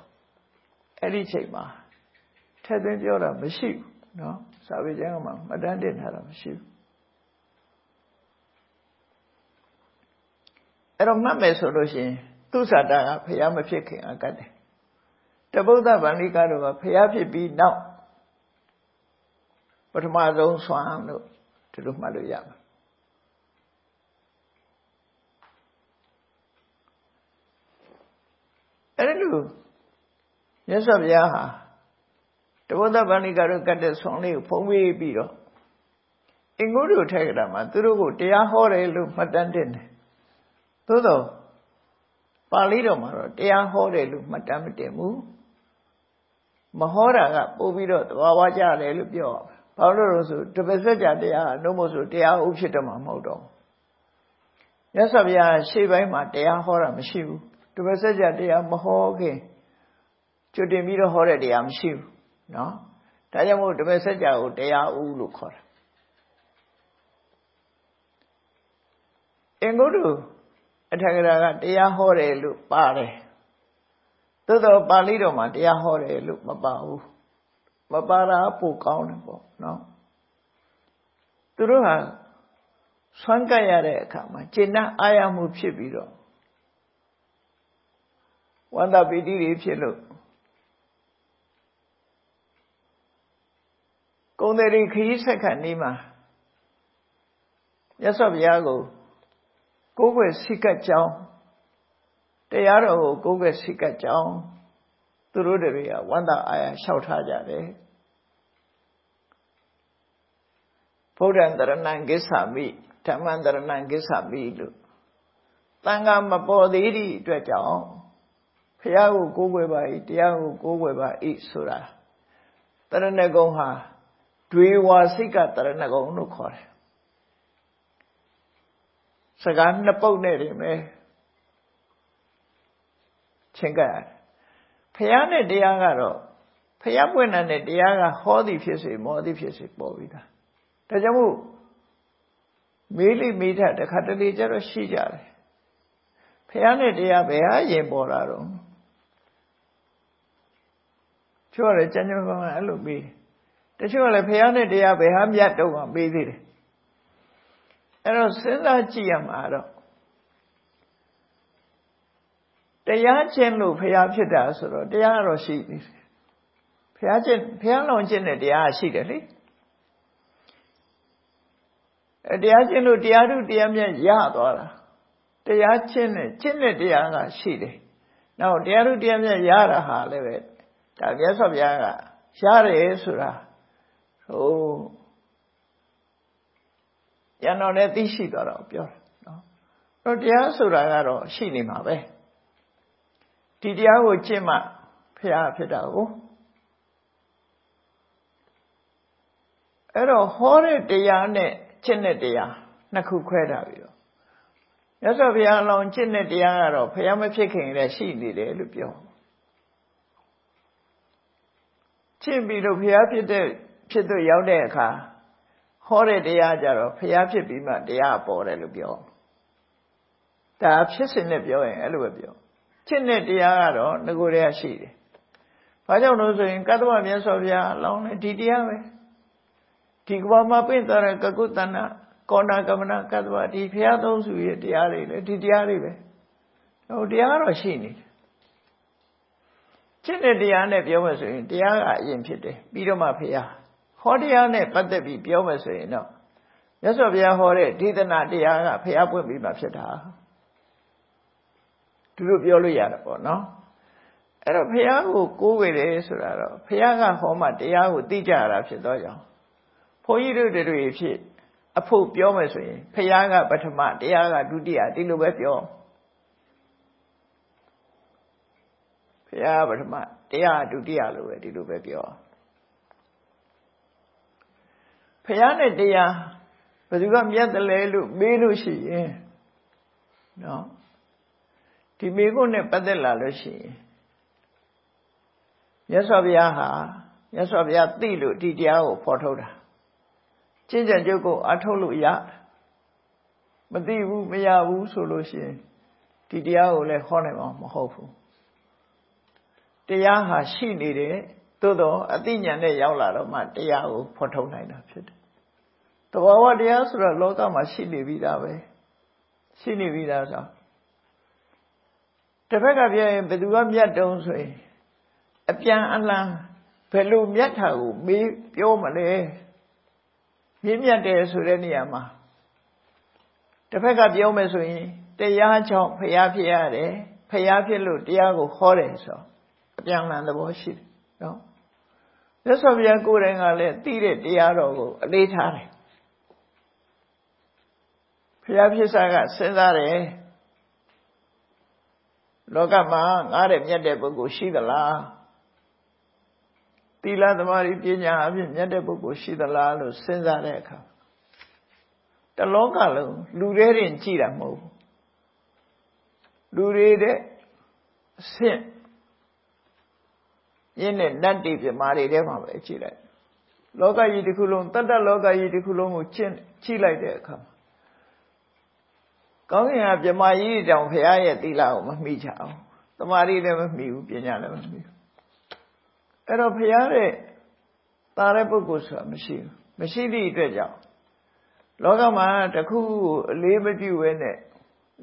Speaker 1: အဲ့ဒီချိန်မှာထည့်သွင်းပြောတာမရှိဘူးနော်စာပေကျမ်းမှာမတန်းတင်ထားတာမရှိဘူးတော့မှတ်မယ်ဆိုလို့ရှိရင်သူစာတာကဖျားမဖြစ်ခင်အကတ်တယ်တပုဒ္ဒဗန္ဓိကတို့ကဖျားဖြစ်ပြီးနောက်ပထမဆုံးဆွမ်းလို့ဒီလိုမှတ်လို့ရမှာ အဲ့ဒီလိုမြတ်စွာဘုရားဟာတဘောဓဗန္ဓိကတို့ကတ်တဲ့ဆွမ်းလေးကိုဖုံးပေးပြီးတော့အင်္ဂုတ္တထက်ကတာမှာသူတို့ကိုတရားဟောတယ်လို့မှတ်တမ်းတင်တယ်သို့တော့ပါဠိတော်မှာတော့တရားဟောတယ်လို့မှတ်တမ်းမတင်ဘူးမဟောတာကပို့ပြီးတော့သဘာဝကြတယ်လို့ပြောဘာလို့လဲဆိုတပည့်ဆက်ကြတရားနှုတ်မို့ဆိုတရားဥဖြစ်တယ်မှာမဟုတ်တော့မြတ်စွာဘုရားရှေ့ပိုင်းမှာတရားဟောတာမရှိဘူး တပည့်ဆက်ကြတရားမဟောခင်ကျွတ်တင်ပြီးတော့ဟောတဲ့တရားမရှိဘူးနော်ဒါကြောင့်မို့တပည့်ဆက်ကြကိုတရားဥလို့ခေါ်တာအင်္ဂုတ္တအထက်ကရာကတရားဟောတယ်လို့ပါတယ်သို့တော့ပါဠိတော်မှာတရားဟောတယ်လို့မပါဘူးမပါတာပိုကောင်းတယ်ပေါ့နော်သူတို့ဟာဆွမ်းကပ်ရတဲ့အခါမှာကျင့်နှံ့အာရမှုဖြစ်ပြီးတော့ ဝန္တာပီတိတွေဖြစ်လို့ကုံတယ်ခရီးဆက်ခတ်နေမှာမြတ်စွာဘုရားကိုကိုယ်ွယ်စိတ်ကကြောင်းတရားတော်ကိုကိုယ်ွယ်စိတ်ကကြောင်းသူတို့တွေကဝန္တာအာရလျှောက်ထားကြတယ်ဗုဒ္ဓံတရဏံကိစ္ဆာမိဓမ္မံတရဏံကိစ္ဆာမိလို့တန်ခါမပေါ်သေးသည့်အတွက်ကြောင့် ဖះကိုကိုးကွယ်ပါ၏တရားကိုကိုးကွယ်ပါ၏ဆိုတာတရဏဂုံဟာဒွေဝါစိတ်ကတရဏဂုံလို့ခေါ်တယ်စကားနှစ်ပုတ်နဲ့တင်ပဲချင်းကရတယ်ဖះနဲ့တရားကတော့ဖះပွင့်တဲ့တရားကဟောသည်ဖြစ်စေမောသည်ဖြစ်စေပေါ်ပြီးသားဒါကြောင့်မို့မေးလိမေးထတခါတလေကျတော့ရှိကြတယ်ဖះနဲ့တရားဘယ်ဟာရင်ပေါ်လာတော့ ချို့လည်းကြမ်းကြမ်းပန်းပန်းအဲ့လိုမေးတချို့ကလည်းဖះနဲ့တရားဘယ်ဟာမြတ်တော့မှမေးသေးတယ်အဲ့တော့စဉ်းစားကြည့်ရမှာတော့တရားချင်းလို့ဖះဖြစ်တာဆိုတော့တရားတော့ရှိနေတယ်ဖះချင်းဖះလောင်ချင်းတဲ့တရားရှိတယ်လေအဲတရားချင်းလို့တရားထုတရားမြတ်ရသွားတာတရားချင်းနဲ့ချင်းတဲ့တရားကရှိတယ်နောက်တရားထုတရားမြတ်ရတာဟာလည်းပဲ ဒါမြတ်စွာဘုရားကရတယ်ဆိုတာဟိုရန်တော်နဲ့သိရှိသွားတော့ပြောတာနော်တော့တရားဆိုတာကတော့ရှိနေမှာပဲဒီတရားကိုကျင့်မှဖះဖြစ်တာကိုအဲ့တော့ဟောတဲ့တရားနဲ့ကျင့်တဲ့တရားနှစ်ခုခွဲတာပြီးတော့မြတ်စွာဘုရားအလောင်းကျင့်တဲ့တရားကတော့ဘုရားမဖြစ်ခင်လည်းရှိနေတယ်လို့ပြော ကျင့်ပြီးတော့ဘုရားဖြစ်တဲ့ဖြစ်တော့ရောက်တဲ့အခါဟောတဲ့တရားကြတော့ဘုရားဖြစ်ပြီးမှတရားပေါ်တယ်လို့ပြောဒါဖြစ်စဉ်နဲ့ပြောရင်အဲ့လိုပဲပြောကျင့်တဲ့တရားကတော့ငကိုယ်တည်းရှိတယ်ဘာကြောင့်လို့ဆိုရင်ကတ္တဝမြတ်စွာဘုရားအလောင်းနဲ့ဒီတရားပဲဒီကဘာမှာပြင့်သွားတဲ့ကကုတ္တနာကောဏကမနာကတ္တဝဒီဖရာသုံးစုရဲ့တရားတွေလေဒီတရားတွေပဲဟိုတရားတော့ရှိနေတယ် จิตတဲ့တရားနဲ့ပြောမယ်ဆိုရင်တရားကအရင်ဖြစ်တယ်ပြီးတော့မှဖရာဟောတရားနဲ့ပတ်သက်ပြီးပြောမယ်ဆိုရင်တော့မြတ်စွာဘုရားဟောတဲ့ဒေသနာတရားကဖရာပွင့်ပြီးမှဖြစ်တာသူတို့ပြောလို့ရတာပေါ့နော်အဲ့တော့ဖရာကိုကိုးဝေတယ်ဆိုတာတော့ဖရာကဟောမှတရားကိုသိကြရတာဖြစ်တော့ကြောင်းဘုန်းကြီးတို့တွေဖြစ်အဖို့ပြောမယ်ဆိုရင်ဖះကပထမတရားကဒုတိယဒီလိုပဲပြော ဖះပထမတရားဒုတိယလိုပဲဒီလိုပဲပြောဖះနဲ့တရားဘယ်သူကမြတ်တယ်လဲလို့မေးလို့ရှိရင်နော်ဒီမေခွန်းနဲ့ပတ်သက်လာလို့ရှိရင်မြတ်စွာဘုရားဟာမြတ်စွာဘုရားသိလို့ဒီတရားကိုဖော်ထုတ်တာကျင့်ကြံကြုတ်ကိုအထုတ်လို့ရမသိဘူးမရဘူးဆိုလို့ရှိရင်ဒီတရားကိုလည်းခေါ်နိုင်မှာမဟုတ်ဘူး တရားဟာရှိနေတယ်သို့တော့အသိဉာဏ်နဲ့ရောက်လာတော့မှတရားကိုဖော်ထုတ်နိုင်တာဖြစ်တယ်တဘာဝတရားဆိုတော့လောကမှာရှိနေပြီးသားပဲရှိနေပြီးသားဆိုတစ်ဖက်ကပြောရင်ဘယ်သူကမြတ်တုံးဆိုရင်အပြန်အလှန်ဘယ်လိုမြတ်တာကိုမေးပြောမလဲမြင့်မြတ်တယ်ဆိုတဲ့နေရာမှာတစ်ဖက်ကပြောမယ်ဆိုရင်တရားကြောင့်ဖျားဖြစ်ရတယ်ဖျားဖြစ်လို့တရားကိုဟောတယ်ဆိုအ ပြန်အလှန်သဘောရှိတယ်နော်မြတ်စွာဘုရားကိုယ်တိုင်ကလည်းသိတဲ့တရားတော်ကိုအလေးထားတယ်ဖျားဖြစ်စားကစဉ်းစားတယ်လောကမှာငားတဲ့မြတ်တဲ့ပုဂ္ဂိုလ်ရှိသလားသီလသမာဓိပညာအပြင်မြတ်တဲ့ပုဂ္ဂိုလ်ရှိသလားလို့စဉ်းစားတဲ့အခါတလောကလုံးလူတွေတင်ကြည့်တာမဟုတ်ဘူးလူတွေတဲ့အဆင့် ရင်းနဲ့နတ်တွေပြမာတွေထဲမှာပဲကြည့်လိုက်လောကကြီးတစ်ခုလုံးတတ္တလောကကြီးတစ်ခုလုံးကိုကျင့်ကြည့်လိုက်တဲ့အခါကောင်းကင်ကပြမာကြီးတောင်ဖရာရဲ့သီလကိုမမိချအောင်တမာရီလည်းမမိဘူးပညာလည်းမမိဘူးအဲ့တော့ဖရာတဲ့တာတဲ့ပုဂ္ဂိုလ်ဆိုတာမရှိဘူးမရှိသည့်အတွက်ကြောင့်လောကမှာတခုအလေးမပြုဘဲနဲ့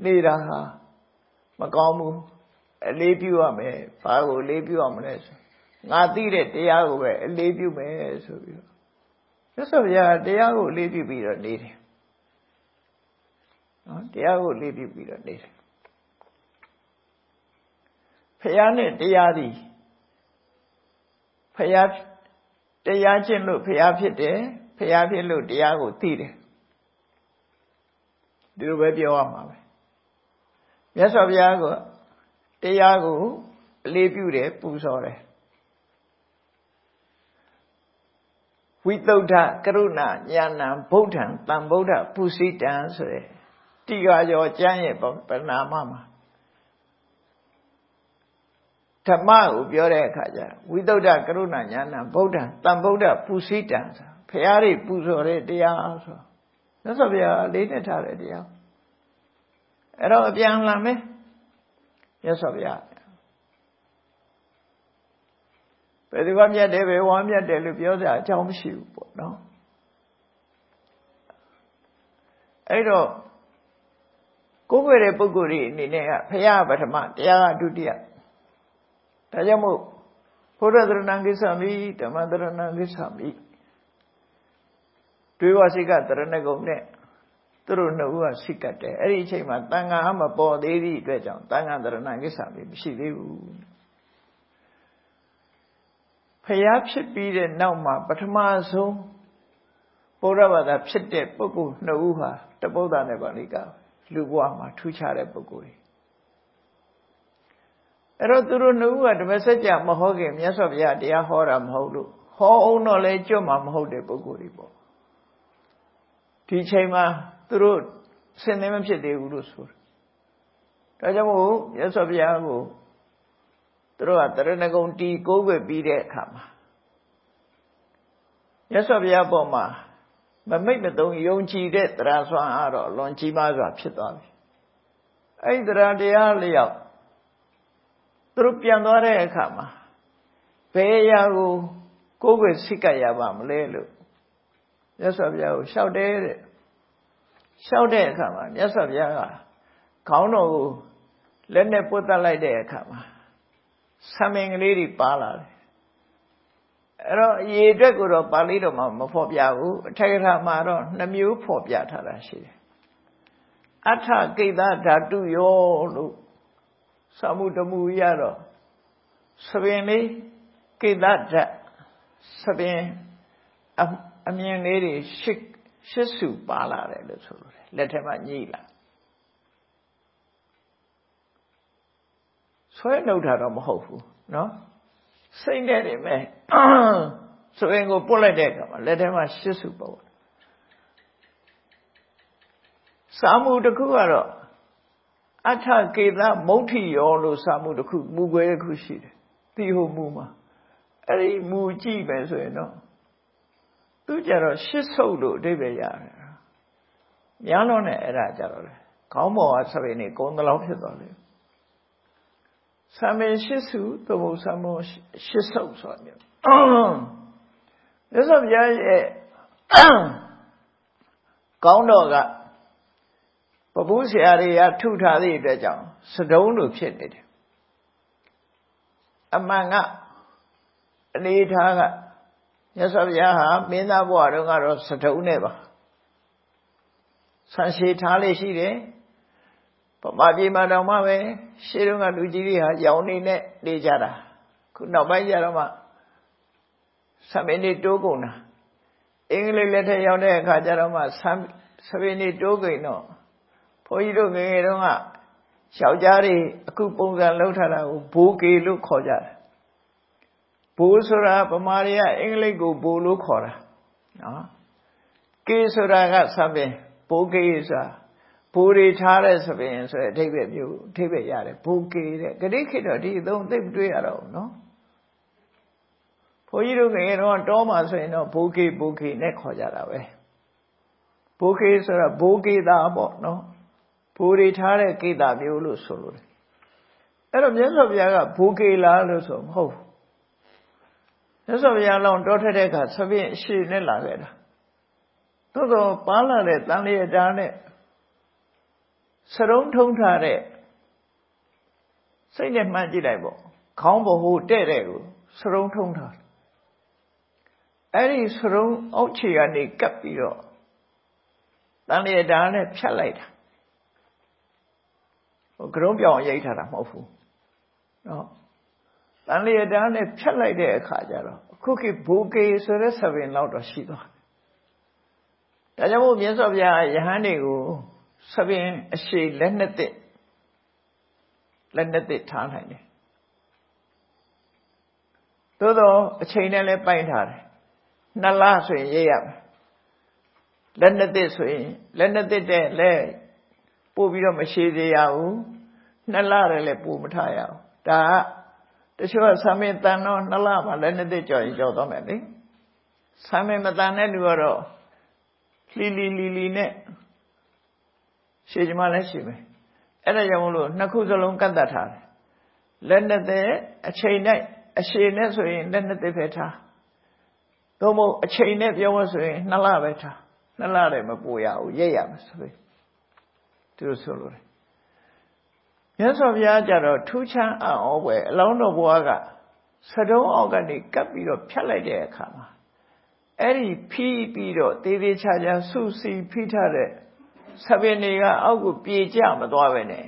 Speaker 1: နေတာဟာမကောင်းဘူးအလေးပြုရမယ်ဘာကိုအလေးပြုရမလဲဆို ငါသိတဲ့တရားကိုပဲအလေးပြုမယ်ဆိုပြီးတော့မြတ်စွာဘုရားတရားကိုအလေးပြုပြီးတော့နေတယ်နော်တရားကိုအလေးပြုပြီးတော့နေတယ်ဖះနဲ့တရားသည်ဖះတရားချင်းလို့ဖះဖြစ်တယ်ဖះဖြစ်လို့တရားကိုသိတယ်ဒီလိုပဲပြောရမှာပဲမြတ်စွာဘုရားကတရားကိုအလေးပြုတယ်ပူဇော်တယ် ဝိသုဒ္ဓကရုဏာညာဏံဗုဒ္ဓံတံဗုဒ္ဓပုစိတံဆိုတဲ့တိဃာကျော်ကျမ်းရဲ့ပဏာမမှာဓမ္မကိုပြောတဲ့အခါကျဝိသုဒ္ဓကရုဏာညာဏံဗုဒ္ဓံတံဗုဒ္ဓပုစိတံဆိုဖရာတွေပူဇော်တဲ့တရားဆိုမြတ်စွာဘုရားလေးနဲ့ထားတဲ့တရားအဲ့တော့အပြန်လှန်မယ်မြတ်စွာဘုရား ဘယ်သူကမြတ်တယ်ဘယ်ဝါမြတ်တယ်လို့ပြောစရာအကြောင်းမရှိဘူးပေါ့နော်အဲ့တော့ကိုယ်ွယ်တဲ့ပုဂ္ဂိုလ်တွေအနေနဲ့ကဘုရားပထမတရားကဒုတိယဒါကြောင့်မို့ဘုရားသရဏံကိစ္စမိဓမ္မသရဏံကိစ္စမိတွေးဝစိကတရဏဂုံနဲ့သူတို့နှစ်ဦးကစိတ်ကတ်တယ်အဲ့ဒီအချိန်မှာတန်ခါမပေါ်သေးသည့်အတွက်ကြောင့်တန်ခါတရဏကိစ္စမရှိသေးဘူး ဖျားဖြစ်ပြီးတဲ့နောက်မှာပထမဆုံးဘုရားဘာသာဖြစ်တဲ့ပုဂ္ဂိုလ်နှစ်ဦးဟာတပုဒ္ဒနဲ့ပါဠိကလူဘဝမှာထူးခြားတဲ့ပုဂ္ဂိုလ်တွေအဲ့တော့သူတို့နှစ်ဦးကဓမ္မစကြာမဟုတ်ခင်မြတ်စွာဘုရားတရားဟောတာမဟုတ်လို့ဟောအောင်တော့လဲကြွမှာမဟုတ်တဲ့ပုဂ္ဂိုလ်တွေပေါ့ဒီချိန်မှာသူတို့ဆင်သင်မဖြစ်သေးဘူးလို့ဆိုတယ်။ဒါကြောင့်မို့ရသော်ဘုရားကို သူတို့ကတရဏဂုံတီကိုးကွယ်ပြီးတဲ့အခါမှာရသော်ဘုရားပေါ်မှာမမိတ်မသုံးယုံကြည်တဲ့တရားစွမ်းအားတော့လွန်ကြီးမားစွာဖြစ်သွားပြီ။အဲ့ဒီတရားတရားလျောက်သူတို့ပြန်သွားတဲ့အခါမှာဘယ်အရာကိုကိုယ်ွယ်စိတ်ကပ်ရပါမလဲလို့မြတ်စွာဘုရားကိုလျှောက်တယ်တဲ့လျှောက်တဲ့အခါမှာမြတ်စွာဘုရားကခေါင်းတော်ကိုလက်နဲ့ပုတ်တက်လိုက်တဲ့အခါမှာ ဆံမင်ကလေးတွေပါလာတယ်အဲ့တော့အရေးအတွက်ကိုတော့ပါဠိတော်မှာမဖော်ပြဘူးအထက်ကထာမှာတော့နှမျိုးဖော်ပြထားတာရှိတယ်အထကိတဓာတုယောလို့သမှုတမှုရတော့သပင်လေးကိတဓာတ်သပင်အမြင်လေးတွေရှစ်ရှစ်စုပါလာတယ်လို့ဆိုလို့လက်ထက်မှာညှိလာ ဆွဲနှုတ်တာတော့မဟုတ်ဘူးနော်စိတ်နဲ့နေမဲ့ဆိုရင်ကိုပုတ်လိုက်တဲ့အခါမှာလက်ထဲမှာရှစ်စုပေါ့စာမှုတစ်ခုကတော့အထကေသမုဋ္ဌိယောလို့စာမှုတစ်ခုမူခွဲတစ်ခုရှိတယ်ဒီဟိုမူမှာအဲ့ဒီမူကြည့်ပဲဆိုရင်တော့သူကြတော့ရှစ်ဆုပ်လို့အဓိပ္ပာယ်ရတယ်များလုံးနဲ့အဲ့ဒါကြတော့လေခေါင်းပေါ်ကဆပင်နေကုန်းတလောက်ဖြစ်သွားတယ် ဆံမင်းရှစ်စုသို့မဟုတ်ဆံမောရှစ်ဆုပ်ဆိုတာမျိုးမြတ်စွာဘုရားရဲ့ကောင်းတော်ကပပုဆရာတွေကထုထားသည့်အတွက်ကြောင့်စတုံးလိုဖြစ်နေတယ်အမှန်ကအနေထားကမြတ်စွာဘုရားဟာမင်းသားဘဝတုန်းကတော့စတုံးနဲ့ပါဆန်ရှည်ထားလေးရှိတယ် ပမာပြေမှာတောင်မှပဲရှေးတုန်းကလူကြီးတွေဟာရောင်နေနဲ့နေကြတာခုနောက်ပိုင်းကျတော့မှဆံမင်းနေတိုးကုန်တာအင်္ဂလိပ်လက်ထက်ရောက်တဲ့အခါကျတော့မှဆံဆပင်းနေတိုးကုန်တော့ဘုန်းကြီးတို့ငယ်ငယ်တုန်းကယောက်ျားတွေအခုပုံစံလောက်ထားတာကိုဘိုးကေလို့ခေါ်ကြတယ်ဘိုးဆိုတာဗမာတွေကအင်္ဂလိပ်ကိုဘိုးလို့ခေါ်တာနော်ကေဆိုတာကဆံပင်ဘိုးကေဆိုတာ ဘိုးတွေထားတဲ့ဆပင်ဆိုတဲ့အဓိပ္ပာယ်မျိုးအဓိပ္ပာယ်ရတယ်ဘိုးကေတဲ့ဂရိခေတ်တော့ဒီအသုံးသိပ်တွေ့ရတော့ဘူးနော်ဘုန်းကြီးတို့ငယ်ငယ်တော့တောမှာဆိုရင်တော့ဘိုးကေဘိုးကေနဲ့ခေါ်ကြတာပဲဘိုးကေဆိုတာဘိုးကေသားပေါ့နော်ဘိုးတွေထားတဲ့ကေတာမျိုးလို့ဆိုလို့တယ်အဲ့တော့မြတ်စွာဘုရားကဘိုးကေလားလို့ဆိုမဟုတ်မြတ်စွာဘုရားလောင်းတောထက်တဲ့အခါဆပင်အရှိနဲ့လာခဲ့တာသို့တော့ပါလာတဲ့တန်လျက်တားနဲ့ စရုံးထုံးထားတဲ့စိတ်နဲ့မှန်းကြည့်လိုက်ပေါ့ခေါင်းဘဟုတဲ့တဲ့ကိုစရုံးထုံးထားအဲ့ဒီစရုံးအောက်ခြေကနေကပ်ပြီးတော့တန်လျက်တားနဲ့ဖြတ်လိုက်တာဟိုကရုံးပြောင်ရိတ်ထားတာမဟုတ်ဘူးနော်တန်လျက်တားနဲ့ဖြတ်လိုက်တဲ့အခါကျတော့အခုခေတ်ဘူကေဆိုတဲ့ဆပင်လောက်တော့ရှိသွားတယ်ဒါကြောင့်မို့မြတ်စွာဘုရားယဟန်တွေကို ဆပင်အရှိလက်နှစ်သက်လက်နှစ်သက်ထားနိုင်တယ်သို့တော့အချိန်နဲ့လည်းပိုင်ထားတယ်နှစ်လဆိုရင်ရေးရမယ်လက်နှစ်သက်ဆိုရင်လက်နှစ်သက်တဲ့လက်ပို့ပြီးတော့မရှိသေးရဘူးနှစ်လလည်းလည်းပို့မထားရဘူးဒါကတချို့ကဆံမင်းတန်တော့နှစ်လမှလည်းနှစ်သက်ကြော်ရင်ကြော်တော့မယ်လေဆံမင်းမတန်တဲ့လူကတော့လီလီလီလီနဲ့ ရှည်ကြမှာလည်းရှိမယ်အဲ့ဒါကြောင့်မလို့နှစ်ခုစလုံးကတ်တတ်ထားတယ်လက်နှစ်သက်အချိန်နဲ့အရှည်နဲ့ဆိုရင်လက်နှစ်သက်ပဲထားသို့မဟုတ်အချိန်နဲ့ပြောလို့ဆိုရင်နှစ်လပဲထားနှစ်လတည်းမပူရဘူးရိတ်ရမယ်ဆိုပြီးသူဆိုလို့မြတ်စွာဘုရားကြတော့ထူးချမ်းအံ့ဩပွဲအလောင်းတော်ဘွားကစတုံးအောက်ကနေကပ်ပြီးတော့ဖြတ်လိုက်တဲ့အခါမှာအဲ့ဒီဖီးပြီးတော့တေးသေးချာချာဆုစီဖိထားတဲ့ ဆပင်တွေကအောက်ကိုပြေကျမသွားပဲနဲ့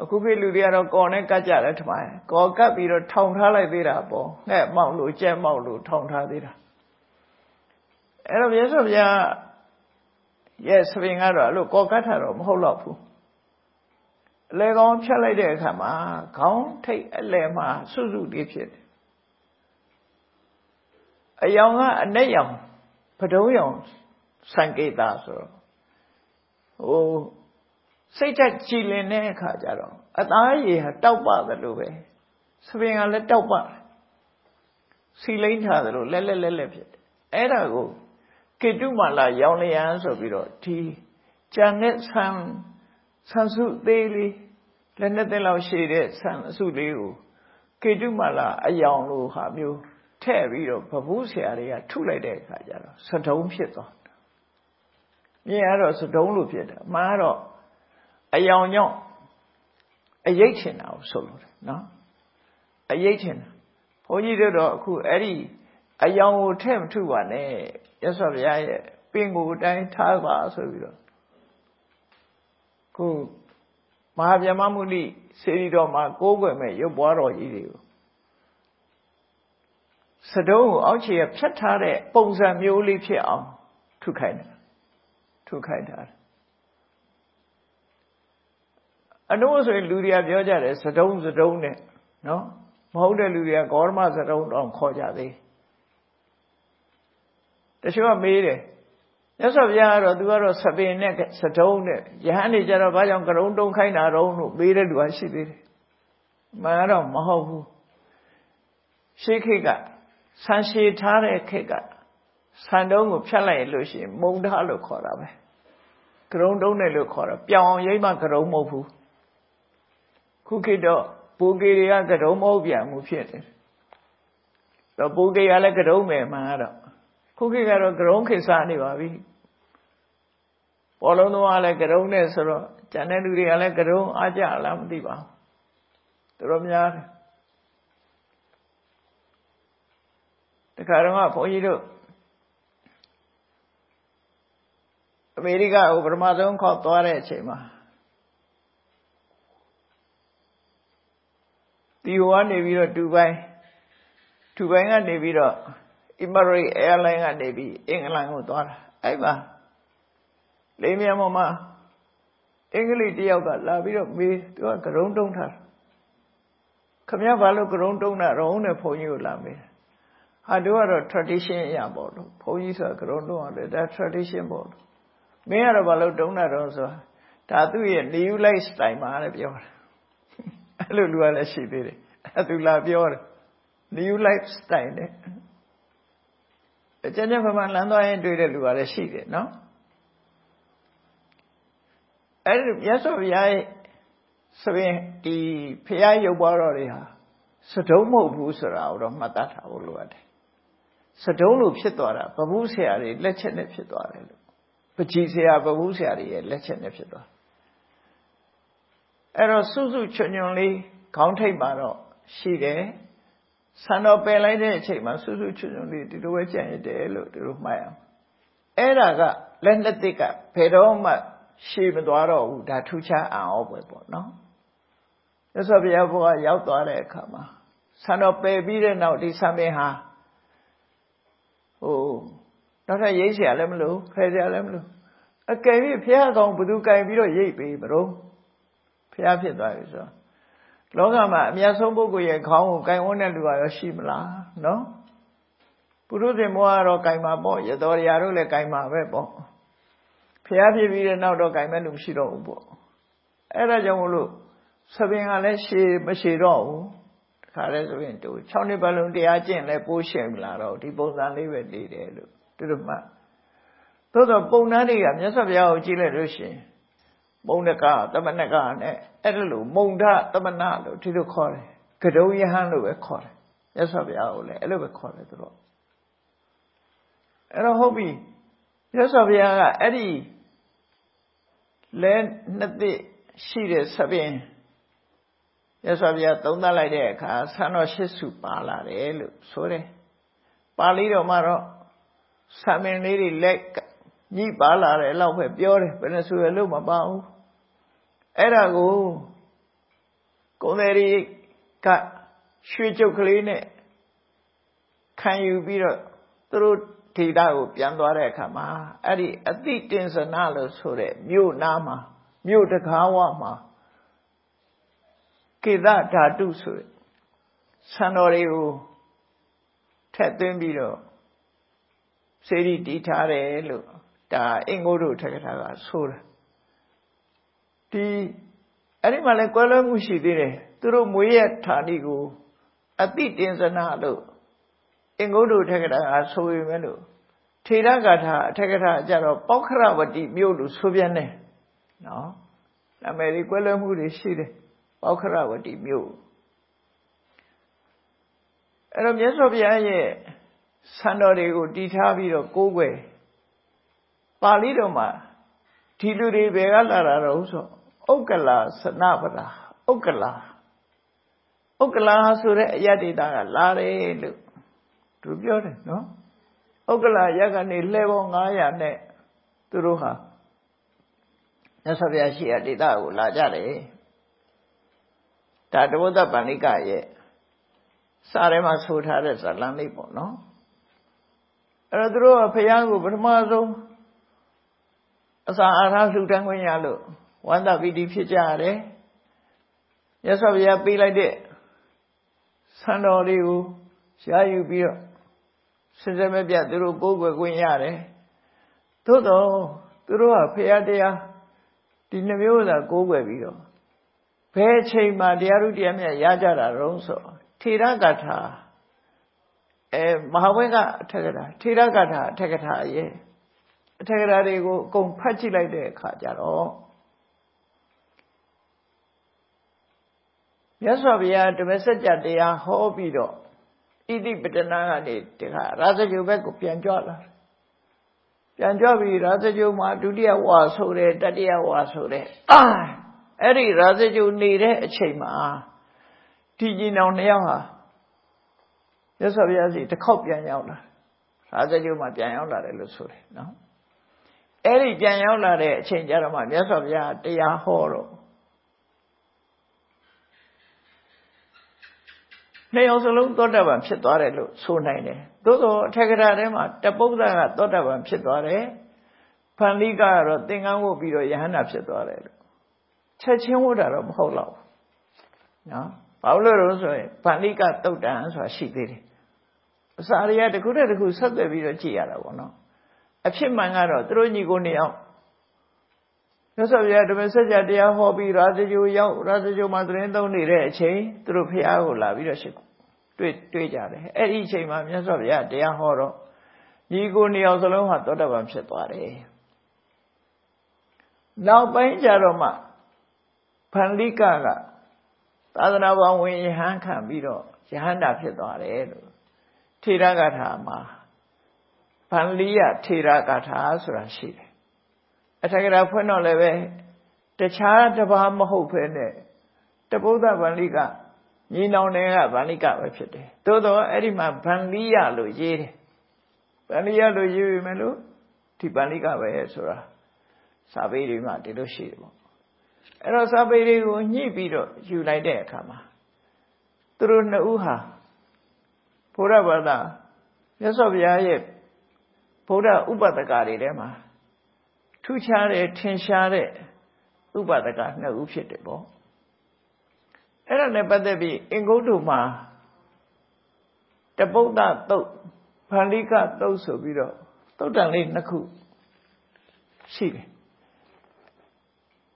Speaker 1: အခုခေတ်လူတွေကတော့ကော်နဲ့ကတ်ကြတယ်ထမရဲ့ကော်ကတ်ပြီးတော့ထောင်ထားလိုက်သေးတာပေါ့ငှက်မောက်လို့ကြက်မောက်လို့ထောင်ထားသေးတာအဲ့တော့မြတ်စွာဘုရားရဲ့ဆပင်ကတော့အဲ့လိုကော်ကတ်ထားတော့မဟုတ်တော့ဘူးအလဲကောင်းဖြတ်လိုက်တဲ့အခါမှာခေါင်းထိတ်အလဲမှာစွစွလေးဖြစ်တယ်အယောင်ကအနဲ့ရောင်ပဒုံးရောင်စံကေတာဆိုတော့ ဟိုစိတ်သက်ကြည်လင်တဲ့အခါကျတော့အသားရည်ဟာတောက်ပါတယ်လို့ပဲစပင်ကလည်းတောက်ပါစီလိမ့်ထားတယ်လို့လဲလဲလဲလဲဖြစ်တယ်အဲ့ဒါကိုကေတုမာလာရောင်လျံဆိုပြီးတော့ဒီကြံတဲ့ဆံဆံစုသေးလေးလက်နှစ်သိန်းလောက်ရှိတဲ့ဆံအစုလေးကိုကေတုမာလာအယောင်လိုဟာမျိုးထည့်ပြီးတော့ဗဘူးဆရာတွေကထုလိုက်တဲ့အခါကျတော့စတုံးဖြစ်သွား မြင်ရတော့စတုံးလို့ဖြစ်တယ်အမှန်ကတော့အယောင်ကြောင့်အယိတ်ချင်တာကိုဆိုလို့တယ်နော်အယိတ်ချင်တာဘုန်းကြီးတို့တော့အခုအဲ့ဒီအယောင်ကိုထည့်မထုပါနဲ့ရသော်ဘုရားရဲ့ပင်ကိုယ်တိုင်းထားပါဆိုပြီးတော့ခုမဟာဗျမမုနိစေရီတော်မှာကိုးကွယ်မဲ့ရုပ်ပွားတော်ကြီးတွေကိုစတုံးကိုအောက်ခြေကဖြတ်ထားတဲ့ပုံစံမျိုးလေးဖြစ်အောင်ထုခိုင်းတယ် ထုခိုင်းထားတယ်အနှုတ်ဆိုရင်လူတွေကပြောကြတယ်စတုံးစတုံးနဲ့နော်မဟုတ်တဲ့လူတွေကဂေါရမစတုံးတော့ခေါ်ကြသေးတချို့ကမေးတယ်မြတ်စွာဘုရားကတော့သူကတော့စပင်နဲ့စတုံးနဲ့ယဟန်နေကြတော့ဘာကြောင့်ကရုံတုံးခိုင်းတာတော့လို့မေးတဲ့လူကရှိသေးတယ်မှန်တော့မဟုတ်ဘူးရှေးခေတ်ကဆန်ရှည်ထားတဲ့ခေတ်ကဆန်တုံးကိုဖြတ်လိုက်လို့ရှိရင်မုံထားလို့ခေါ်တာပဲ ကရုံတုံးတယ်လို့ခေါ်တော့ပြောင်အောင်ရိပ်မှကရုံမဟုတ်ဘူးခုခေတ်တော့ပိုကေတွေကကရုံမဟုတ်ပြန်မှုဖြစ်တယ်တော့ပိုကေကလည်းကရုံမယ်မှန်တော့ခုခေတ်ကတော့ကရုံခေစားနေပါပြီပေါ်လုံးသွားလည်းကရုံနဲ့ဆိုတော့ကျန်တဲ့လူတွေကလည်းကရုံအားကြလားမသိပါဘူးတော်များတယ်တခါတော့ဘုန်းကြီးတို့ အမေရိကကိုပထမဆုံးခေါက်သွားတဲ့အချိန်မှာဒီဟိုကနေပြီးတော့ဒူဘိုင်းဒူဘိုင်းကနေပြီးတော့ Emirates Airline ကနေပြီးအင်္ဂလန်ကိုသွားတာအဲ့မှာလေမြန်ပေါ်မှာအင်္ဂလိပ်တယောက်ကလာပြီးတော့မေးသူကကရုံးတုံးထားခမရဘာလို့ကရုံးတုံးတာရုံးနဲ့ဘုန်းကြီးကိုလာမေးဟာတို့ကတော့ tradition အရာပေါ့လို့ဘုန်းကြီးဆိုတာကရုံးတုံးရတယ်ဒါ tradition ပေါ့လို့ မင်းကတော့ဘာလို့တုံးတာတော့ဆိုတာဒါသူ့ရဲ့ new life style မှာလည်းပြောတယ်အဲ့လိုလူကလည်းရှိသေးတယ်အဲ့သူလာပြောတယ် new life style နဲ့အကျဉ်းချုပ်မှလမ်းသွားရင်တွေ့တဲ့လူကလည်းရှိတယ်နော်အဲ့ဒီမြတ်စွာဘုရားရဲ့ဆိုရင်ဒီဖရာရုပ်ပွားတော်တွေဟာစတုံးမဟုတ်ဘူးဆိုတာကိုတော့မှတ်သားထားဖို့လိုအပ်တယ်စတုံးလို့ဖြစ်သွားတာဗဗုဆရာတွေလက်ချက်နဲ့ဖြစ်သွားတယ်လို့ ပကြီးဆရာဗဗုဆရာတွေရဲ့လက်ချက်နဲ့ဖြစ်သွားအဲ့တော့စုစုချွညွန်လေးခေါင်းထိပ်မှာတော့ရှိတယ်ဆန်တော်ပယ်လိုက်တဲ့အချိန်မှာစုစုချွညွန်လေးဒီလိုပဲကြံ့ရတဲ့လို့ဒီလိုမှတ်ရအောင်အဲ့ဒါကလက်နှစ်သစ်ကဘယ်တော့မှရှေ့မသွားတော့ဘူးဒါထူးခြားအံ့ဩပွဲပေါ့နော်မြတ်စွာဘုရားဘုရားရောက်သွားတဲ့အခါမှာဆန်တော်ပယ်ပြီးတဲ့နောက်ဒီဆံပင်ဟာဟို တော့ထရိတ်เสียလည်းမလို့ဖယ်เสียလည်းမလို့အကယ်၍ဘုရားကောင်ဘသူကင်ပြီးတော့ရိတ်ပေးမလို့ဘုရားဖြစ်သွားပြီဆိုလောကမှာအမြတ်ဆုံးပုဂ္ဂိုလ်ရဲ့ခေါင်းကိုကင်ဝန်းတဲ့လူကရောရှိမလားနော်ပုရုဇဉ်မောကတော့ကင်မှာပေါ့ရတော်ရာတို့လည်းကင်မှာပဲပေါ့ဖျားဖြစ်ပြီးတဲ့နောက်တော့ကင်မဲ့လူမရှိတော့ဘူးပေါ့အဲ့ဒါကြောင့်မလို့သပင်ကလည်းရှည်မရှည်တော့ဘူးတခါလဲဆိုရင်တူ6နှစ်ပတ်လုံးတရားကျင့်လဲပိုးရှင်လာတော့ဒီပုံစံလေးပဲနေတယ်လို့ သူတို့မှသို့တော့ပုံနှန်းတွေကမြတ်စွာဘုရားကိုကြည့်လိုက်လို့ရှင်ပုံနကသမဏကနဲ့အဲ့ဒါလို့မုံထသမဏလို့ဒီလိုခေါ်တယ်ကတုံးယဟန်လို့ပဲခေါ်တယ်မြတ်စွာဘုရားကိုလည်းအဲ့လိုပဲခေါ်တယ်သူတို့အဲ့တော့ဟုတ်ပြီမြတ်စွာဘုရားကအဲ့ဒီလဲနှစ်သိရှိတဲ့သပင်မြတ်စွာဘုရားသုံးသပ်လိုက်တဲ့အခါဆန်းတော်ရှစ်စုပါလာတယ်လို့ဆိုတယ်ပါဠိတော်မှာတော့ ဆံမင်းလေးတွေလက်ညှိပါလာတယ်လောက်ပဲပြောတယ်ဘယ်နဲ့ဆိုရလို့မပါဘူးအဲ့ဒါကိုကိုယ်တယ်ကရွှေကြုတ်ကလေးနဲ့ခံယူပြီးတော့သူတို့ဒေတာကိုပြန်သွားတဲ့အခါမှာအဲ့ဒီအတိတင်စနာလို့ဆိုတဲ့မြို့နာမှာမြို့တကားဝမှာကေသဓာတုဆိုတဲ့ဆံတော်တွေကိုထက်သွင်းပြီးတော့ စေရီတီးထားတယ်လို့ဒါအင်္ဂုတ္တထက်ကထာကဆိုတာဒီအဲ့ဒီမှာလဲကွဲလွဲမှုရှိသေးတယ်သူတို့မွေးရဌာနီကိုအတိတင်စနာလို့အင်္ဂုတ္တထက်ကထာကဆိုပေမဲ့လို့ထေရဂါထာအထက်ကထာကြတော့ပောက္ခရဝတိမြို့လို့ဆိုပြန်တယ်နော်နာမည်တွေကွဲလွဲမှုတွေရှိတယ်ပောက္ခရဝတိမြို့အဲ့တော့မြတ်စွာဘုရားရဲ့ ဆန္တော်တွေကိုတည်ထားပြီးတော့ကိုးကွယ်ပါဠိတော်မှာဒီလူတွေဘယ်ကလာတာတော့ဆိုဥက္ကလာစနပရာဥက္ကလာဥက္ကလာဆိုတဲ့အယတ္တိတာကလာတယ်လို့သူပြောတယ်နော်ဥက္ကလာရက်ကနေလှဲပေါင်း900နဲ့သူတို့ဟာမြတ်စွာဘုရားရှိတဲ့ဒေသကိုလာကြတယ်ဒါတဝုဒ္ဒပန္နိကရဲ့စာထဲမှာဆိုထားတဲ့ဇာလံလေးပေါ့နော် အဲ့တော့သူတို့ကဘုရားကိုပထမဆုံးအစာအာဟာရလှူဒန်းခွင့်ရလို့ဝန္တပီတိဖြစ်ကြရတယ်မြတ်စွာဘုရားပေးလိုက်တဲ့ဆန္တော်လေးကိုရှားယူပြီးတော့စစမပြသူတို့ကိုးကွယ်ခွင့်ရတယ်သို့တော့သူတို့ကဖရာတရားဒီနှမျိုးသာကိုးကွယ်ပြီးတော့ဘယ်အချိန်မှတရားဥတရားမြတ်ရကြတာတုံးဆိုထေရကထာ အဲမဟာဝိကအထက်ကထာထေရကထာအထက်ကထာရဲ့အထက်ကထာတွေကိုအကုန်ဖတ်ကြည့်လိုက်တဲ့အခါကျတော့မြတ်စွာဘုရားဓမ္မစကြာတရားဟောပြီးတော့ဣတိပတနာကနေတခါရာဇဂုဘက်ကိုပြန်ကြွလာပြန်ကြွပြီးရာဇဂုမှာဒုတိယဝါဆိုတယ်တတိယဝါဆိုတယ်အာအဲ့ဒီရာဇဂုနေတဲ့အချိန်မှာဒီကြီးနောင်နှစ်ယောက်ဟာ မြမြတ်စွာဘုရားစီတစ်ခေါက်ပြန်ရောက်လာရာဇဂုမှာပြန်ရောက်လာတယ်လို့ဆိုတယ်နော်အဲ့ဒီပြန်ရောက်လာတဲ့အချိန်ကျတော့မှမြတ်စွာဘုရားတရားဟောတော့နှစ်ယောက်စလုံးသောတာပန်ဖြစ်သွားတယ်လို့ဆိုနိုင်တယ်သို့သောအထက်ကရာထဲမှာတပုဒ္ဒကသောတာပန်ဖြစ်သွားတယ်ဖန်လိကကတော့သင်္ကန်းဝတ်ပြီးတော့ယဟန္တာဖြစ်သွားတယ်လို့ချက်ချင်းဝတ်တာတော့မဟုတ်တော့နော်ဘာလို့လဲဆိုရင်ဖန်လိကတုတ်တန်ဆိုတာရှိသေးတယ် အစာတွေကတခုတည်းတခုဆက်သွယ်ပြီးတော့ကြည့်ရတာပေါ့နော်အဖြစ်မှန်ကတော့သူတို့ညီကိုနှစ်ယောက်မြတ်စွာဘုရားဓမ္မစကြာတရားဟောပြီးရာဇဂိုရောက်ရာဇဂိုမှာသတင်းသုံးနေတဲ့အချိန်သူတို့ဖះကိုလာပြီးတော့ရှိတွေ့တွေ့ကြတယ်အဲ့ဒီအချိန်မှာမြတ်စွာဘုရားတရားဟောတော့ညီကိုနှစ်ယောက်စလုံးဟာသောတပန်ဖြစ်သွားတယ်နောက်ပိုင်းကျတော့မှဖန္လိကကသာသနာ့ဘဝဝင်ယဟန်ခံပြီးတော့ယဟန္တာဖြစ်သွားတယ်လို့ ထေရဂထာမှာဗန္လိယထေရဂထာဆိုတာရှိတယ်အထက်ကရာဖွင့်တော့လည်းပဲတခြားတစ်ပါးမဟုတ်ဖဲနဲ့တပုဒ္ဒဗန္လိကညီနောင်တွေကဗန္လိကပဲဖြစ်တယ်သို့တော့အဲ့ဒီမှာဗန္လိယလို့ရေးတယ်ဗန္လိယလို့ရေးပြီမယ်လို့ဒီဗန္လိကပဲဆိုတာစာပေတွေမှာဒီလိုရှိတယ်ပေါ့အဲ့တော့စာပေတွေကိုညှိပြီးတော့ယူလိုက်တဲ့အခါမှာသူတို့နှစ်ဦးဟာ ဘုရားဘာသာမြတ်စွာဘုရားရဲ့ဗုဒ္ဓဥပဒကတွေထဲမှာထူးခြားတဲ့ထင်ရှားတဲ့ဥပဒကနှစ်ဦးဖြစ်တယ်ပေါ့အဲ့ဒါနဲ့ပတ်သက်ပြီးအင်္ဂုတ္တမှာတပုဒ္ဒတုတ်ဖန္လိကတုတ်ဆိုပြီးတော့တုတ်တန်လေးနှစ်ခုရှိတယ်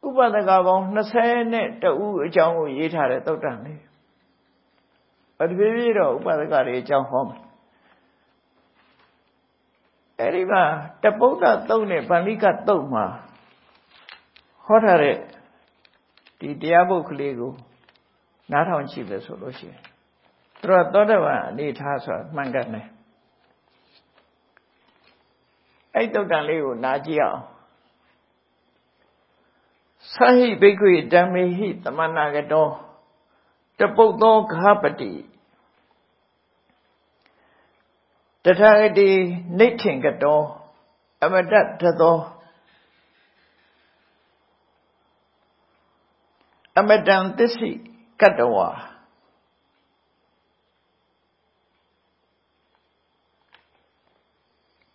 Speaker 1: ဥပဒကပေါင်း20နဲ့တဦးအကြောင်းကိုရေးထားတဲ့တုတ်တန်လေး အတပြေးပြေးတော့ဥပဒကတွေအကြောင်းဟောမယ်အဲ့ဒီမှာတပုဒ္ဒတုတ်နဲ့ဗန္လိကတုတ်မှာဟောထားတဲ့ဒီတရားပုဒ်ကလေးကိုနားထောင်ကြည့်ပဲဆိုလို့ရှိရင်သူတို့သောတပန်အနေထားဆိုတာမှန်ကန်တယ်အဲ့တုတ်တန်လေးကိုနားကြည့်အောင်သဟိဘိက္ခွေဓမ္မေဟိသမဏဂတော တပုတ်သောဃပတိတထာဂတိနိဋ္ဌင်ကတောအမတတသောအမတံသစ္စိကတဝါ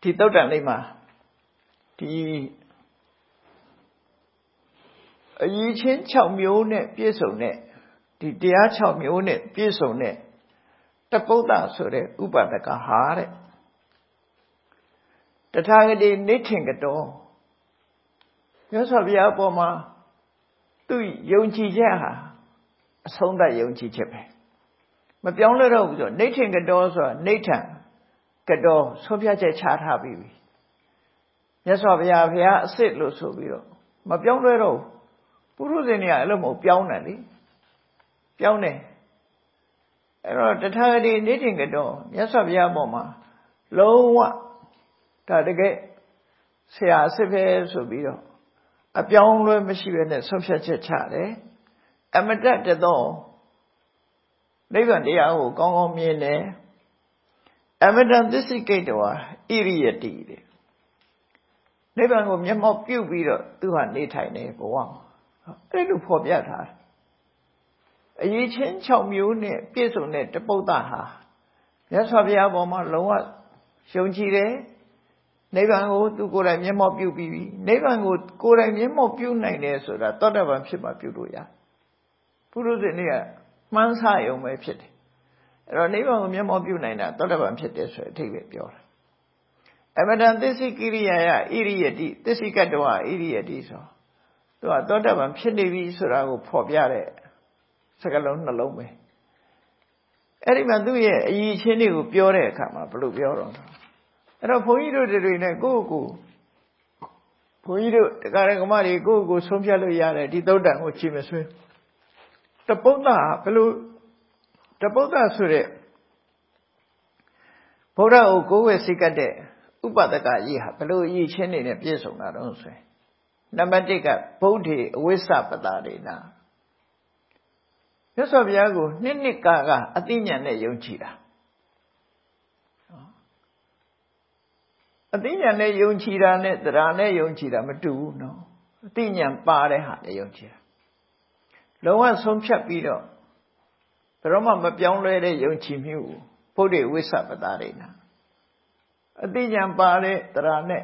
Speaker 1: ဒီတုတ်တန်လေးမှာဒီအရေးချင်း6မျိုးနဲ့ပြည့်စုံတဲ့ ဒီတရား6မျိုးနဲ့ပြည့်စုံတဲ့တပုဒ္ဒဆိုတဲ့ဥပဒကဟာတဲ့တထာဂတိနိဋ္ဌင်ကတော်မြတ်စွာဘုရားအပေါ်မှာသူယုံကြည်ချက်ဟာအဆုံးသတ်ယုံကြည်ချက်ပဲမပြောင်းလဲတော့ဘူးဆိုနိဋ္ဌင်ကတော်ဆိုတာနိဋ္ဌံကတော်ဆုံးဖြတ်ချက်ချထားပြီးပြီမြတ်စွာဘုရားဘုရားအစ်စ်လို့ဆိုပြီးတော့မပြောင်းလဲတော့ဘူးပုရုဇဉ်တွေကအဲ့လိုမဟုတ်ပြောင်းတယ်လေ ပြောင်းတယ်အဲ့တော့တထာဂတိနိဋ္ဌင်ကတော်မြတ်စွာဘုရားပေါ်မှာလုံးဝဒါတကယ်ဆရာအစ်စ်ပဲဆိုပြီးတော့အပြောင်းလဲမရှိဘဲနဲ့ဆုံးဖြတ်ချက်ချတယ်အမတတ်တော်နိဗ္ဗာန်တရားကိုကောင်းကောင်းမြင်တယ်အမတန်သစ္စိကိတ္တဝါဣရိယတိတဲ့နိဗ္ဗာန်ကိုမျက်မှောက်ပြုပြီးတော့သူဟာနေထိုင်နေဘဝမှာအဲ့လိုဖော်ပြထားတယ် အရေးချင်း6မျိုးနဲ့ပြည့်စုံတဲ့တပုဒ္ဒဟာမြတ်စွာဘုရားပေါ်မှာလုံးဝယုံကြည်တယ်နိဗ္ဗာန်ကိုသူကိုယ်တိုင်မျက်မှောက်ပြုပြီးပြီနိဗ္ဗာန်ကိုကိုယ်တိုင်မျက်မှောက်ပြုနိုင်တယ်ဆိုတာသောတပန်ဖြစ်မှပြုလို့ရပုရုဇဉ်တွေကမှန်းဆရုံပဲဖြစ်တယ်အဲ့တော့နိဗ္ဗာန်ကိုမျက်မှောက်ပြုနိုင်တာသောတပန်ဖြစ်တယ်ဆိုတဲ့အထိပ္ပယ်ပြောတာအမတန်သစ္စိကိရိယာယဣရိယတိသစ္စိကတ္တဝဣရိယတိဆိုသူကသောတပန်ဖြစ်နေပြီဆိုတာကိုဖော်ပြတဲ့ စကားလုံးနှလုံးပဲအဲ့ဒီမှာသူ့ရဲ့အည်ချင်းတွေကိုပြောတဲ့အခါမှာဘယ်လိုပြောတော့အဲ့တော့ဘုန်းကြီးတို့တွေနဲ့ကိုယ့်ကိုယ်ဘုန်းကြီးတို့တရားရကမတွေကိုယ့်ကိုယ်ဆုံးဖြတ်လို့ရတယ်ဒီသုတ်တန်ကိုချိန်မဆွေးတပုဒ္ဒဘယ်လိုတပုဒ္ဒဆိုတဲ့ဘုရားကိုကိုယ်ဝယ်စိတ်ကတဲ့ဥပဒကကြီးဟာဘယ်လိုအည်ချင်းနေနဲ့ပြည့်စုံတာတော့ဆိုရင်နံပါတ်1ကဗုဒ္ဓေအဝိစ္စပတာဒေနာ မြတ်စွာဘုရားကိုနှစ်နှစ်ကာကအသိဉာဏ်နဲ့ယုံကြည်တာအသိဉာဏ်နဲ့ယုံကြည်တာနဲ့တရားနဲ့ယုံကြည်တာမတူဘူးနော်အသိဉာဏ်ပါတဲ့ဟာနဲ့ယုံကြည်တာလုံးဝဆုံးဖြတ်ပြီးတော့ဘယ်တော့မှမပြောင်းလဲတဲ့ယုံကြည်မှုဘုဒ္ဓဝိသပတာရိနာအသိဉာဏ်ပါတဲ့တရားနဲ့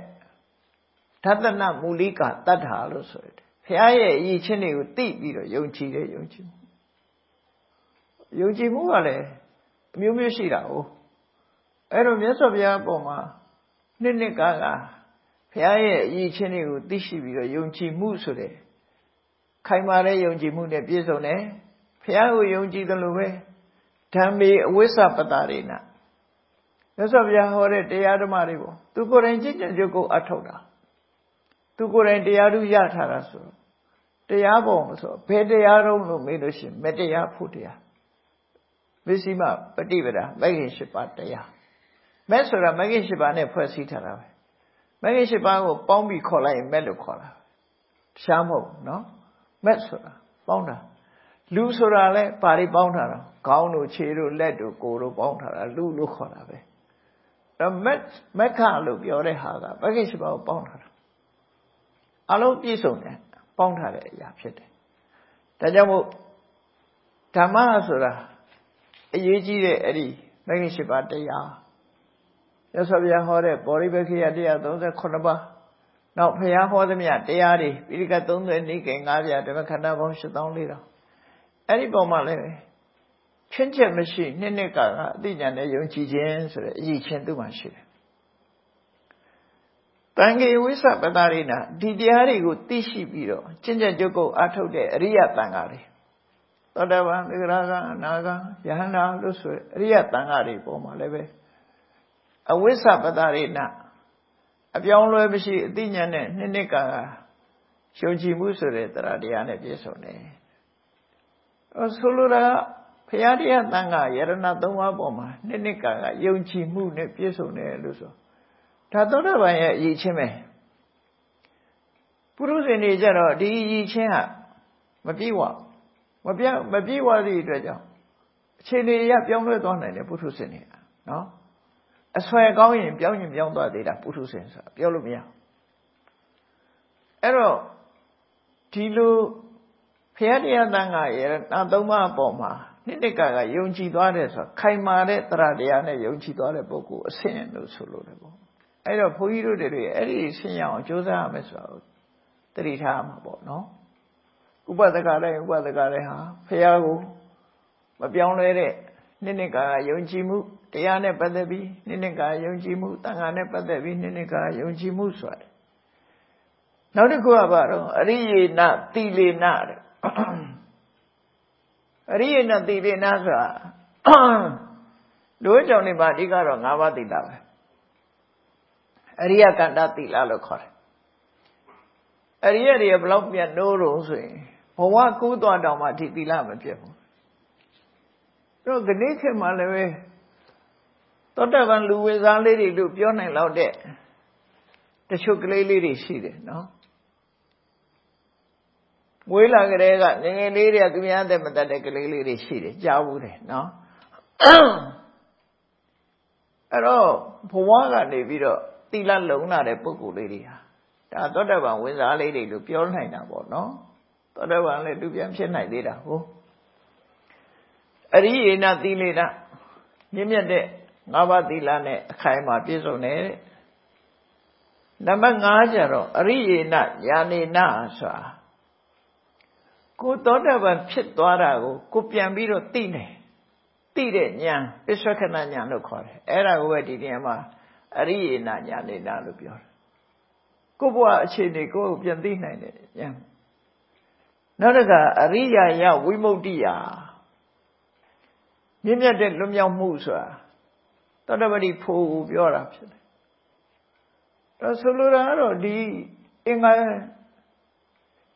Speaker 1: သတ္တနမူလိကတတ္ထာလို့ဆိုရတယ်ဘုရားရဲ့အရေးချင်းတွေကိုသိပြီးတော့ယုံကြည်တဲ့ယုံကြည်မှု ယုံကြည်မှုကလည်းအမျိုးမျိုးရှိတာ哦အဲ့တော့မြတ်စွာဘုရားအပေါ်မှာနှစ်နှစ်ကားကဘုရားရဲ့အရေးချင်းတွေကိုသိရှိပြီးတော့ယုံကြည်မှုဆိုတဲ့ခိုင်မာတဲ့ယုံကြည်မှုနဲ့ပြည့်စုံတယ်ဘုရားကိုယုံကြည်တယ်လို့ပဲဓမ္မေအဝိစ္စပတာရိနာမြတ်စွာဘုရားဟောတဲ့တရားဓမ္မတွေပေါ့သူကိုယ်တိုင်ကြည်ကြံကြုတ်ကိုအထောက်တာသူကိုယ်တိုင်တရားဓုရထားတာဆိုတရားပေါ်မဆိုဘယ်တရားတော့လို့မေးလို့ရှိရင်မတရားဖို့တရား မစ္စည်းမပฏิပဒါမဂ္ဂင်၈ပါးတရားမက်ဆိုတာမဂ္ဂင်၈ပါးနဲ့ဖွဲ့စည်းထားတာပဲမဂ္ဂင်၈ပါးကိုပေါင်းပြီးခေါ်လိုက်ရင်မက်လို့ခေါ်တာရှားမဟုတ်နော်မက်ဆိုတာပေါင်းတာလူဆိုတာလဲပါရီပေါင်းထားတာခေါင်းတို့ခြေတို့လက်တို့ကိုယ်တို့ပေါင်းထားတာလူလို့ခေါ်တာပဲအဲမက်မက်ခလို့ပြောတဲ့ဟာကမဂ္ဂင်၈ပါးကိုပေါင်းထားတာအလုံးပြည့်စုံတယ်ပေါင်းထားတဲ့အရာဖြစ်တယ်ဒါကြောင့်မို့ဓမ္မဆိုတာ အရေးကြီးတဲ့အဲ့ဒီမဂ္ဂင်၈ပါးတရားရသော်ဗျာဟောတဲ့ပောရိပခိယ138ပါးနောက်ဖရာဟောသမျှတရားတွေပိဋက30နိကေ9ပြဓမ္မခန္ဓာပေါင်း8400အဲ့ဒီပုံမှာလည်းချင်းချက်မရှိနှစ်နှစ်ကအသိဉာဏ်နဲ့ယုံကြည်ခြင်းဆိုတဲ့အရေးချင်းသူ့မှာရှိတယ်တန်ခေဝိသပတာရိနာဒီတရားတွေကိုသိရှိပြီးတော့ကျင့်ကြံကြုတ်ကုတ်အားထုတ်တဲ့အရိယတန်ဃာတွေ သောတပန်သီရကအနာဂံယဟန္တာလို့ဆိုအရိယတန်ဃာတွေပေါ်မှာလည်းပဲအဝိသပတာရိနာအပြောင်းလဲမရှိအသိဉာဏ်နဲ့နှစ်နှစ်ကာရှုံကြည်မှုဆိုတဲ့တရားတရားနဲ့ပြည့်စုံတယ်။ဆိုလိုတာဖရာတရားတန်ခါယရဏသုံးပါးပေါ်မှာနှစ်နှစ်ကာကယုံကြည်မှုနဲ့ပြည့်စုံတယ်လို့ဆိုဒါသောတာပန်ရဲ့အရေးချင်းပဲပုရုဇဉ်တွေကြတော့ဒီအရေးချင်းဟာမပြည့်ဝ မပြမပြည့်ဝသည့်အတွက်ကြောင့်အခြေအနေရပြောင်းလဲသွားနိုင်တယ်ပုထုဇဉ်တွေနော်အဆွဲကောင်းရင်ပြောင်းရင်ပြောင်းသွားသေးတာပုထုဇဉ်ဆိုတာပြောလို့မရအဲ့တော့ဒီလိုဖရာတရားတန်ခါရနာသုံးပါးအပေါ်မှာနှစ်နှစ်ကကယုံကြည်သွားတယ်ဆိုတာခိုင်မာတဲ့တရားတရားနဲ့ယုံကြည်သွားတဲ့ပုဂ္ဂိုလ်အဆင့်လို့ဆိုလို့တယ်ပေါ့အဲ့တော့ဘုန်းကြီးတို့တွေအဲ့ဒီဆင်းရအောင်ကြိုးစားရမယ်ဆိုတာကိုတတိထားမှာပေါ့နော် ဥပဒကလည်းဥပဒကလည်းဟာဖရာကိုမပြောင်းလဲတဲ့နှစ်နှစ်ကယုံကြည်မှုတရားနဲ့ပတ်သက်ပြီးနှစ်နှစ်ကယုံကြည်မှုတန်ခါနဲ့ပတ်သက်ပြီးနှစ်နှစ်ကယုံကြည်မှုဆိုတာနောက်တစ်ခုကဘာတော့အရိယေနတိလေနတဲ့အရိယေနတိလေနဆိုတာတို့ကြောင့်နေပါအဓိကတော့၅ပါးတိတာပဲအရိယကန္တတိလလို့ခေါ်တယ်အရိယတွေဘလောက်ပြတ်နိုးတော့ဆိုရင် ဘဝကူးသွားတောင်မှဒီတိလမပြတ်ဘူးတော့ခဏခေတ်မှလည်းပဲသောတပန်လူဝေစားလေးတွေလို့ပြောနိုင်လောက်တဲ့တချို့ကလေးလေးတွေရှိတယ်နော်မွေးလာကြတဲ့ကငငယ်လေးတွေကသူများတဲ့မတတ်တဲ့ကလေးလေးတွေရှိတယ်ကြားဘူးတယ်နော်အဲ့တော့ဘဝကနေပြီးတော့တိလလုံလာတဲ့ပုံကိုယ်လေးတွေဟာဒါသောတပန်ဝင်စားလေးတွေလို့ပြောနိုင်တာပေါ့နော် သောတပန်လည်းသူပြန်ဖြစ်နိုင်သေးတာဟုတ်အရိယေနသီလေနမြင့်မြတ်တဲ့ငါးပါးသီလနဲ့အခိုင်အမာပြည့်စုံတယ်နံပါတ်5ကျတော့အရိယေနညာနေနဆိုတာကိုသောတာပန်ဖြစ်သွားတာကိုကိုပြန်ပြီးတော့သိတယ်သိတဲ့ဉာဏ်ပစ္ဆွခဏဉာဏ်လို့ခေါ်တယ်အဲ့ဒါကိုပဲဒီနေရာမှာအရိယေနညာနေနလို့ပြောတယ်ကိုဘဝအခြေအနေကိုပြန်သိနိုင်တယ်ဉာဏ် နောက်တစ်ခါအရိယာယဝိမု ക്തി ယာမြင့်မြတ်တဲ့လွတ်မြောက်မှုဆိုတာတတ္တပတိဖို့ကိုပြောတာဖြစ်တယ်။ဒါဆိုလိုတာကတော့ဒီအင်္ဂါ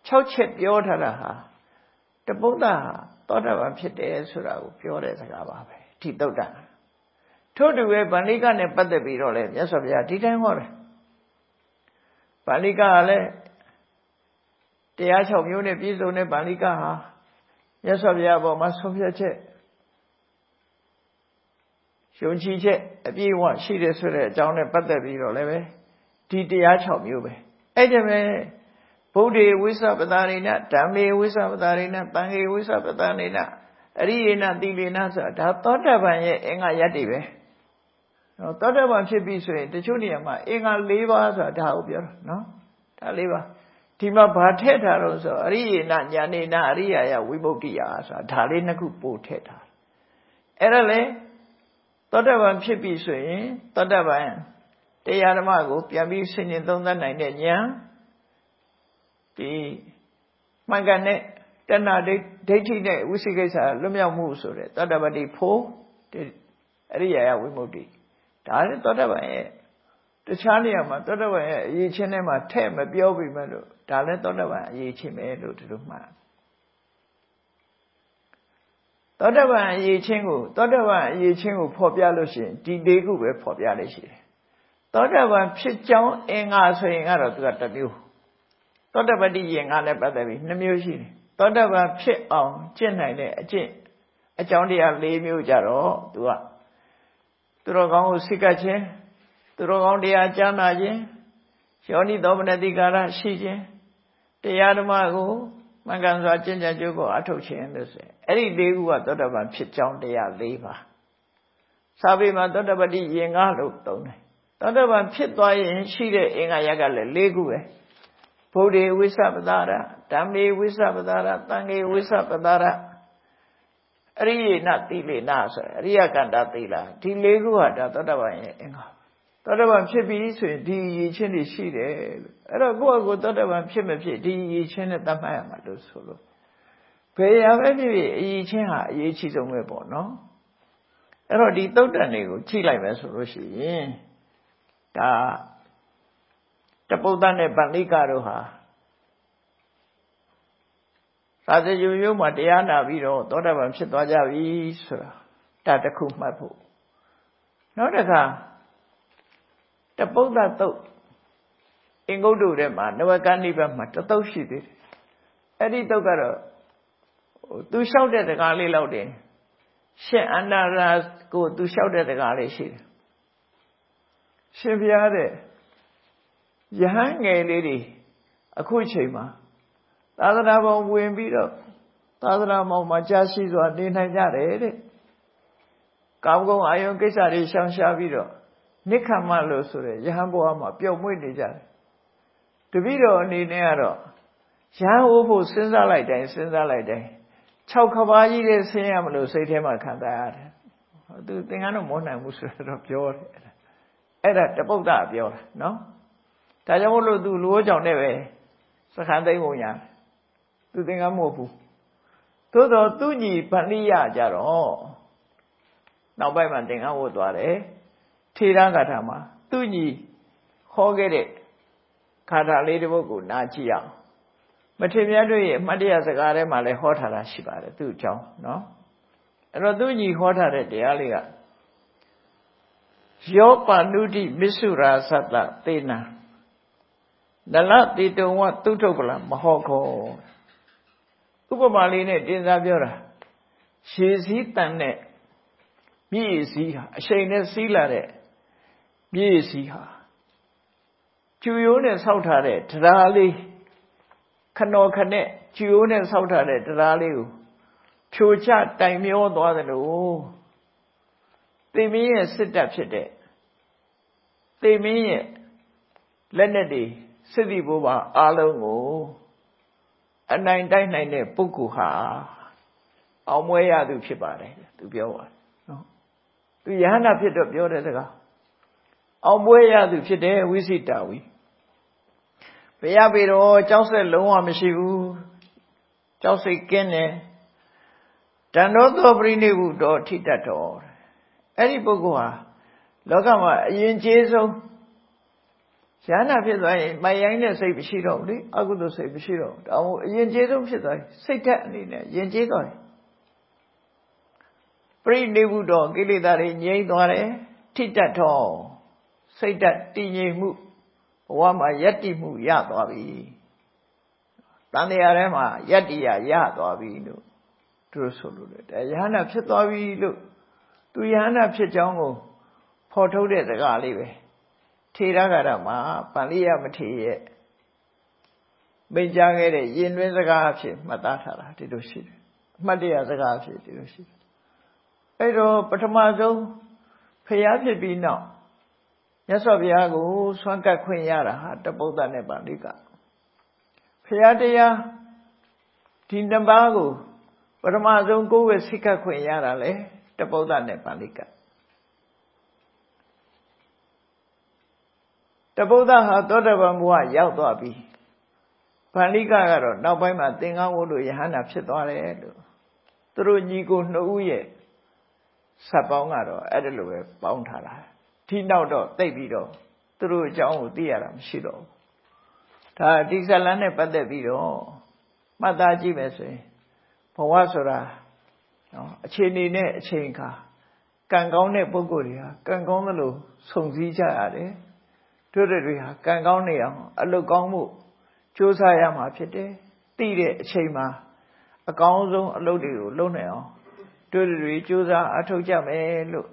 Speaker 1: 6ချက်ပြောထားတာဟာတပုဒ္ဒဟာသောတာပန်ဖြစ်တယ်ဆိုတာကိုပြောတဲ့စကားပါပဲဒီတုတ်တန်ထို့တူပဲဗန္လိကနဲ့ပတ်သက်ပြီးတော့လေမြတ်စွာဘုရားဒီတိုင်းဟောတယ်ဗန္လိကကလည်း တရား6မျိုးနဲ့ပြည့်စုံတဲ့ဗန္လိကဟာမြတ်စွာဘုရားပေါ်မှာဆုံးဖြတ်ချက်ယုံကြည်ချက်အပြည့်အဝရှိတယ်ဆိုတဲ့အကြောင်းနဲ့ပတ်သက်ပြီးတော့လည်းပဲဒီတရား6မျိုးပဲအဲ့ဒါပဲဗုဒ္ဓေဝိသပတာရိဏဓမ္မေဝိသပတာရိဏတန်ခေဝိသပတာရိဏအရိယေနတိလေနဆိုတာဒါသောတပန်ရဲ့အင်္ဂါရက်တွေပဲနော်သောတပန်ဖြစ်ပြီဆိုရင်တချို့နေရာမှာအင်္ဂါ၄ပါးဆိုတာဒါကိုပြောတာနော်ဒါ၄ပါး ဒီမှာဘာထည့်ထားတော့ဆိုအရိယေနညာနေနအရိယာယဝိမု ക്തി ယဆိုတာဒါလေးနှစ်ခုပို့ထည့်ထားအဲ့ဒါလေသောတပန်ဖြစ်ပြီဆိုရင်သောတပန်တရားဓမ္မကိုပြန်ပြီးဆင်ញင်သုံးသပ်နိုင်တဲ့ဉာဏ်ဒီမှန်ကန်တဲ့တဏှာဒိဋ္ဌိနဲ့ဝိသိကိစ္စလွတ်မြောက်မှုဆိုတဲ့သောတပတိဖို့အရိယာယဝိမု ക്തി ဒါလည်းသောတပန်ရဲ့ တခြားနေရာမှာသောတပန်ရဲ့အရေးချင်းထဲမှာထဲ့မပြောပြီမဲ့လို့ဒါလည်းသောတပန်အရေးချင်းပဲလို့ဒီလိုမှတ်သောတပန်အရေးချင်းကိုသောတပန်အရေးချင်းကိုဖော်ပြလို့ရှိရင်ဒီလေးခုပဲဖော်ပြလို့ရှိတယ်သောတပန်ဖြစ်ကြောင်းအင်္ဂါဆိုရင်ကတော့သူကတစ်မျိုးသောတပတိယင်္ဂါနဲ့ပတ်သက်ပြီးနှမျိုးရှိတယ်သောတပန်ဖြစ်အောင်ကျင့်နိုင်တဲ့အကျင့်အကြောင်းတရား၄မျိုးကြတော့သူကသူတော်ကောင်းကိုစိတ်ကပ်ခြင်း သူတော်ကောင်းတရားကြားနာခြင်းယောနိသောမနတိကာရရှိခြင်းတရားဓမ္မကိုမှန်ကန်စွာကျင့်ကြံကြိုးကိုအထုတ်ခြင်းလို့ဆိုအဲ့ဒီ၄ခုကသောတပန်ဖြစ်ကြောင်းတရား၄ပါးစာပေမှာသောတပတိယင်္ဂါလို့သုံးတယ်သောတပန်ဖြစ်သွားရင်ရှိတဲ့အင်္ဂါရက်ကလည်း၄ခုပဲဗုဒ္ဓေဝိသပတာရဓမ္မေဝိသပတာရသံဃေဝိသပတာရအရိယေနတိလေနဆိုအရိယကန္တာတိလာဒီ၄ခုဟာဒါသောတပန်ရဲ့အင်္ဂါသော တပန်ဖြစ်ပြီဆိုရင်ဒီရည်ချင်းတွေရှိတယ်လို့အဲ့တော့ကိုယ့်အကိုသောတပန်ဖြစ်မဖြစ်ဒီရည်ချင်းနဲ့တတ်မှတ်ရမှာလို့ဆိုလို့ဘယ်ရပဲဖြစ်ဖြစ်အရည်ချင်းဟာအရေးကြီးဆုံးပဲပေါ့နော်အဲ့တော့ဒီသုတ်တန်တွေကိုကြည့်လိုက်မယ်ဆိုလို့ရှိရင်ဒါတပုဒ္ဒနဲ့ဗန္လိကတို့ဟာသာသယုံယုံမှာတရားနာပြီးတော့သောတာပန်ဖြစ်သွားကြပြီဆိုတာဒါတခုမှတ်ဖို့နောက်တစ်ခါ တပုဒ္ဒတုတ်အင်္ဂုတ္တုထဲမှာနဝကနိဗ္ဗာန်မှာတတုတ်ရှိသေးတယ်အဲ့ဒီတုတ်ကတော့သူလျှောက်တဲ့တကားလေးလောက်တယ်ရှင်အန္တရာကိုသူလျှောက်တဲ့တကားလေးရှိတယ်ရှင်ဘုရားတဲ့ယဟန်ငယ်လေးတွေအခုချိန်မှာသာသနာပေါ်ဝင်ပြီးတော့သာသနာပေါ်မှာကြာရှိစွာနေနိုင်ကြတယ်တဲ့ကောင်းကောင်းအာယုံကိစ္စတွေရှောင်ရှားပြီးတော့ နိခမ္မလို့ဆိုတဲ့ယဟန်ဘဝမှာပျော်မွေ့နေကြတယ်တပည့်တော်အနေနဲ့ကတော့ရဟန်းဟိုးဖို့စဉ်းစားလိုက်တိုင်းစဉ်းစားလိုက်တိုင်း6ခပါးကြီးတဲ့ဆင်းရမလို့စိတ်ထဲမှာခံစားရတယ်သူသင်္ကန်းတော့မောနိုင်ဘူးဆိုတော့ပြောတယ်အဲ့ဒါတပုတ်တာပြောတာနော်ဒါကြောင့်မို့လို့သူလူကြောင့်နဲ့ပဲစခန်းသိမ်းပုံညာသူသင်္ကန်းမဟုတ်ဘူးသို့တော့သူညီဗန္ဓိယကြတော့နောက်ပိုင်းမှာသင်္ကန်းဝတ်သွားတယ် ထေရဂါထာမှာသူညီခေါ်ခဲ့တဲ့ခါထာလေးတစ်ပုဒ်ကိုနားကြည့်အောင်မထေမြတ်တို့ရဲ့အမှတ်တရစကားထဲမှာလည်းဟောထားတာရှိပါတယ်သူ့အကြောင်းနော်အဲ့တော့သူညီဟောထားတဲ့တရားလေးကယောပါနုတိမစ္ဆုရာသတ္တသေနာနလတိတုံဝသုထုပ္ပလမဟောခောဥပမာလေးနဲ့တင်စားပြောတာရှည်စည်းတန်တဲ့မြည်စည်းဟာအချိန်နဲ့စီးလာတဲ့ မြည်စည်းဟာကျူရိုးနဲ့ဆောက်ထားတဲ့တရားလေးခနော်ခနဲ့ကျူရိုးနဲ့ဆောက်ထားတဲ့တရားလေးကိုဖြိုချတိုင်မျောသွားတယ်လို့သေမင်းရဲ့စစ်တပ်ဖြစ်တဲ့သေမင်းရဲ့လက်နဲ့တွေစစ်တီဘိုးပါအားလုံးကိုအနိုင်တိုက်နိုင်တဲ့ပုဂ္ဂိုလ်ဟာအောင်မွဲရသူဖြစ်ပါတယ်သူပြောပါတယ်နော်သူယဟနာဖြစ်တော့ပြောတဲ့စကား အောင်မွဲရသူဖြစ်တယ်ဝိသိတာဝီဘုရားပေတော့ကြောက်ဆက်လုံးဝမရှိဘူးကြောက်စိတ်ကင်းတယ်တန်တော်သောပရိနိဗ္ဗုတော်ထိတတ်တော်အဲ့ဒီပုဂ္ဂိုလ်ဟာလောကမှာအရင်ကျေးဆုံးရဟနာဖြစ်သွားရင်မိုင်ရိုင်းတဲ့စိတ်မရှိတော့ဘူးလေအကုသိုလ်စိတ်မရှိတော့ဘူးဒါမှမဟုတ်အရင်ကျေးဆုံးဖြစ်သွားရင်စိတ်ထက်အနေနဲ့ယဉ်ကျေးသွားတယ်ပရိနိဗ္ဗုတော်ကိလေသာတွေငြိမ်းသွားတယ်ထိတတ်တော် စိတ်ဓာတ်တည်ငြိမ်မှုဘဝမှာယက်တိမှုရသွားပြီတန်တရားထဲမှာယက်တိရရသွားပြီလို့သူတို့ဆိုလို့တယ်ယဟနာဖြစ်သွားပြီလို့သူယဟနာဖြစ်ကြောင်းကိုဖော်ထုတ်တဲ့စကားလေးပဲထေရဂါရမှာပါဠိယမထေရရဲ့မိန့်ကြားခဲ့တဲ့ယဉ်တွင်းစကားအဖြစ်မှတ်သားထားတာဒီလိုရှိတယ်အမှတ်တရစကားအဖြစ်ဒီလိုရှိတယ်အဲ့တော့ပထမဆုံးဖျားဖြစ်ပြီးနောက် မြတ်စွာဘုရားကိုဆွမ်းကပ်ခွင့်ရတာဟာတပုဒ္ဒနဲ့ပါဠိကဖျားတရားဒီနှစ်ပါးကိုပထမဆုံးကိုယ်ဝေစိတ်ကပ်ခွင့်ရတာလေတပုဒ္ဒနဲ့ပါဠိကတပုဒ္ဒဟာသောတပန်ဘုရားရောက်သွားပြီဗန္လိကကတော့နောက်ပိုင်းမှာသင်္ကန်းဝုဒ္ဓယဟန္တာဖြစ်သွားတယ်လို့သူတို့ညီကိုနှစ်ဦးရဲ့ဆက်ပေါင်းကတော့အဲ့ဒါလိုပဲပေါင်းထားတာ ဒီနောက်တော့တိတ်ပြီးတော့သူတို့အကြောင်းကိုသိရတာမရှိတော့ဘူးဒါဒီဇလန်နဲ့ပတ်သက်ပြီးတော့မှတ်သားကြည့်မယ်ဆိုရင်ဘဝဆိုတာနော်အခြေအနေနဲ့အချိန်ခါကံကောင်းတဲ့ပုဂ္ဂိုလ်တွေဟာကံကောင်းသလိုစုံစည်းကြရတယ်တို့တွေဟာကံကောင်းနေအောင်အလုတ်ကောင်းမှုကြိုးစားရမှာဖြစ်တယ်သိတဲ့အချိန်မှာအကောင်းဆုံးအလုပ်တွေကိုလုပ်နိုင်အောင်တို့တွေကြိုးစားအထောက်ကြမယ်လို့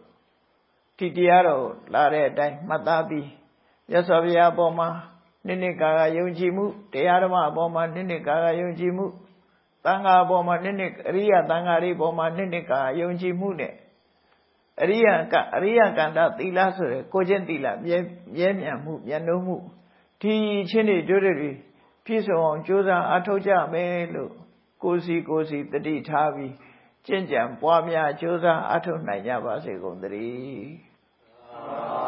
Speaker 1: ဒီတရားတော်လာတဲ့အတိုင်းမှတ်သားပြီးရသော်ဗျာအပေါ်မှာနိနိကာကယုံကြည်မှုတရားဓမ္မအပေါ်မှာနိနိကာကယုံကြည်မှုသံဃာအပေါ်မှာနိနိအရိယသံဃာတွေအပေါ်မှာနိနိကာယုံကြည်မှုနဲ့အရိယကအရိယကန္တသီလဆိုရယ်ကိုချင်းသီလမြဲမြဲမြံမှုမြတ်နိုးမှုဒီချင်းတွေတို့တွေပြည့်စုံအောင်ကြိုးစားအားထုတ်ကြမယ်လို့ကိုစီကိုစီတတိထားပြီးကျင့်ကြံပွားများကြိုးစားအားထုတ်နိုင်ကြပါစေကုန်သတည်း Amen.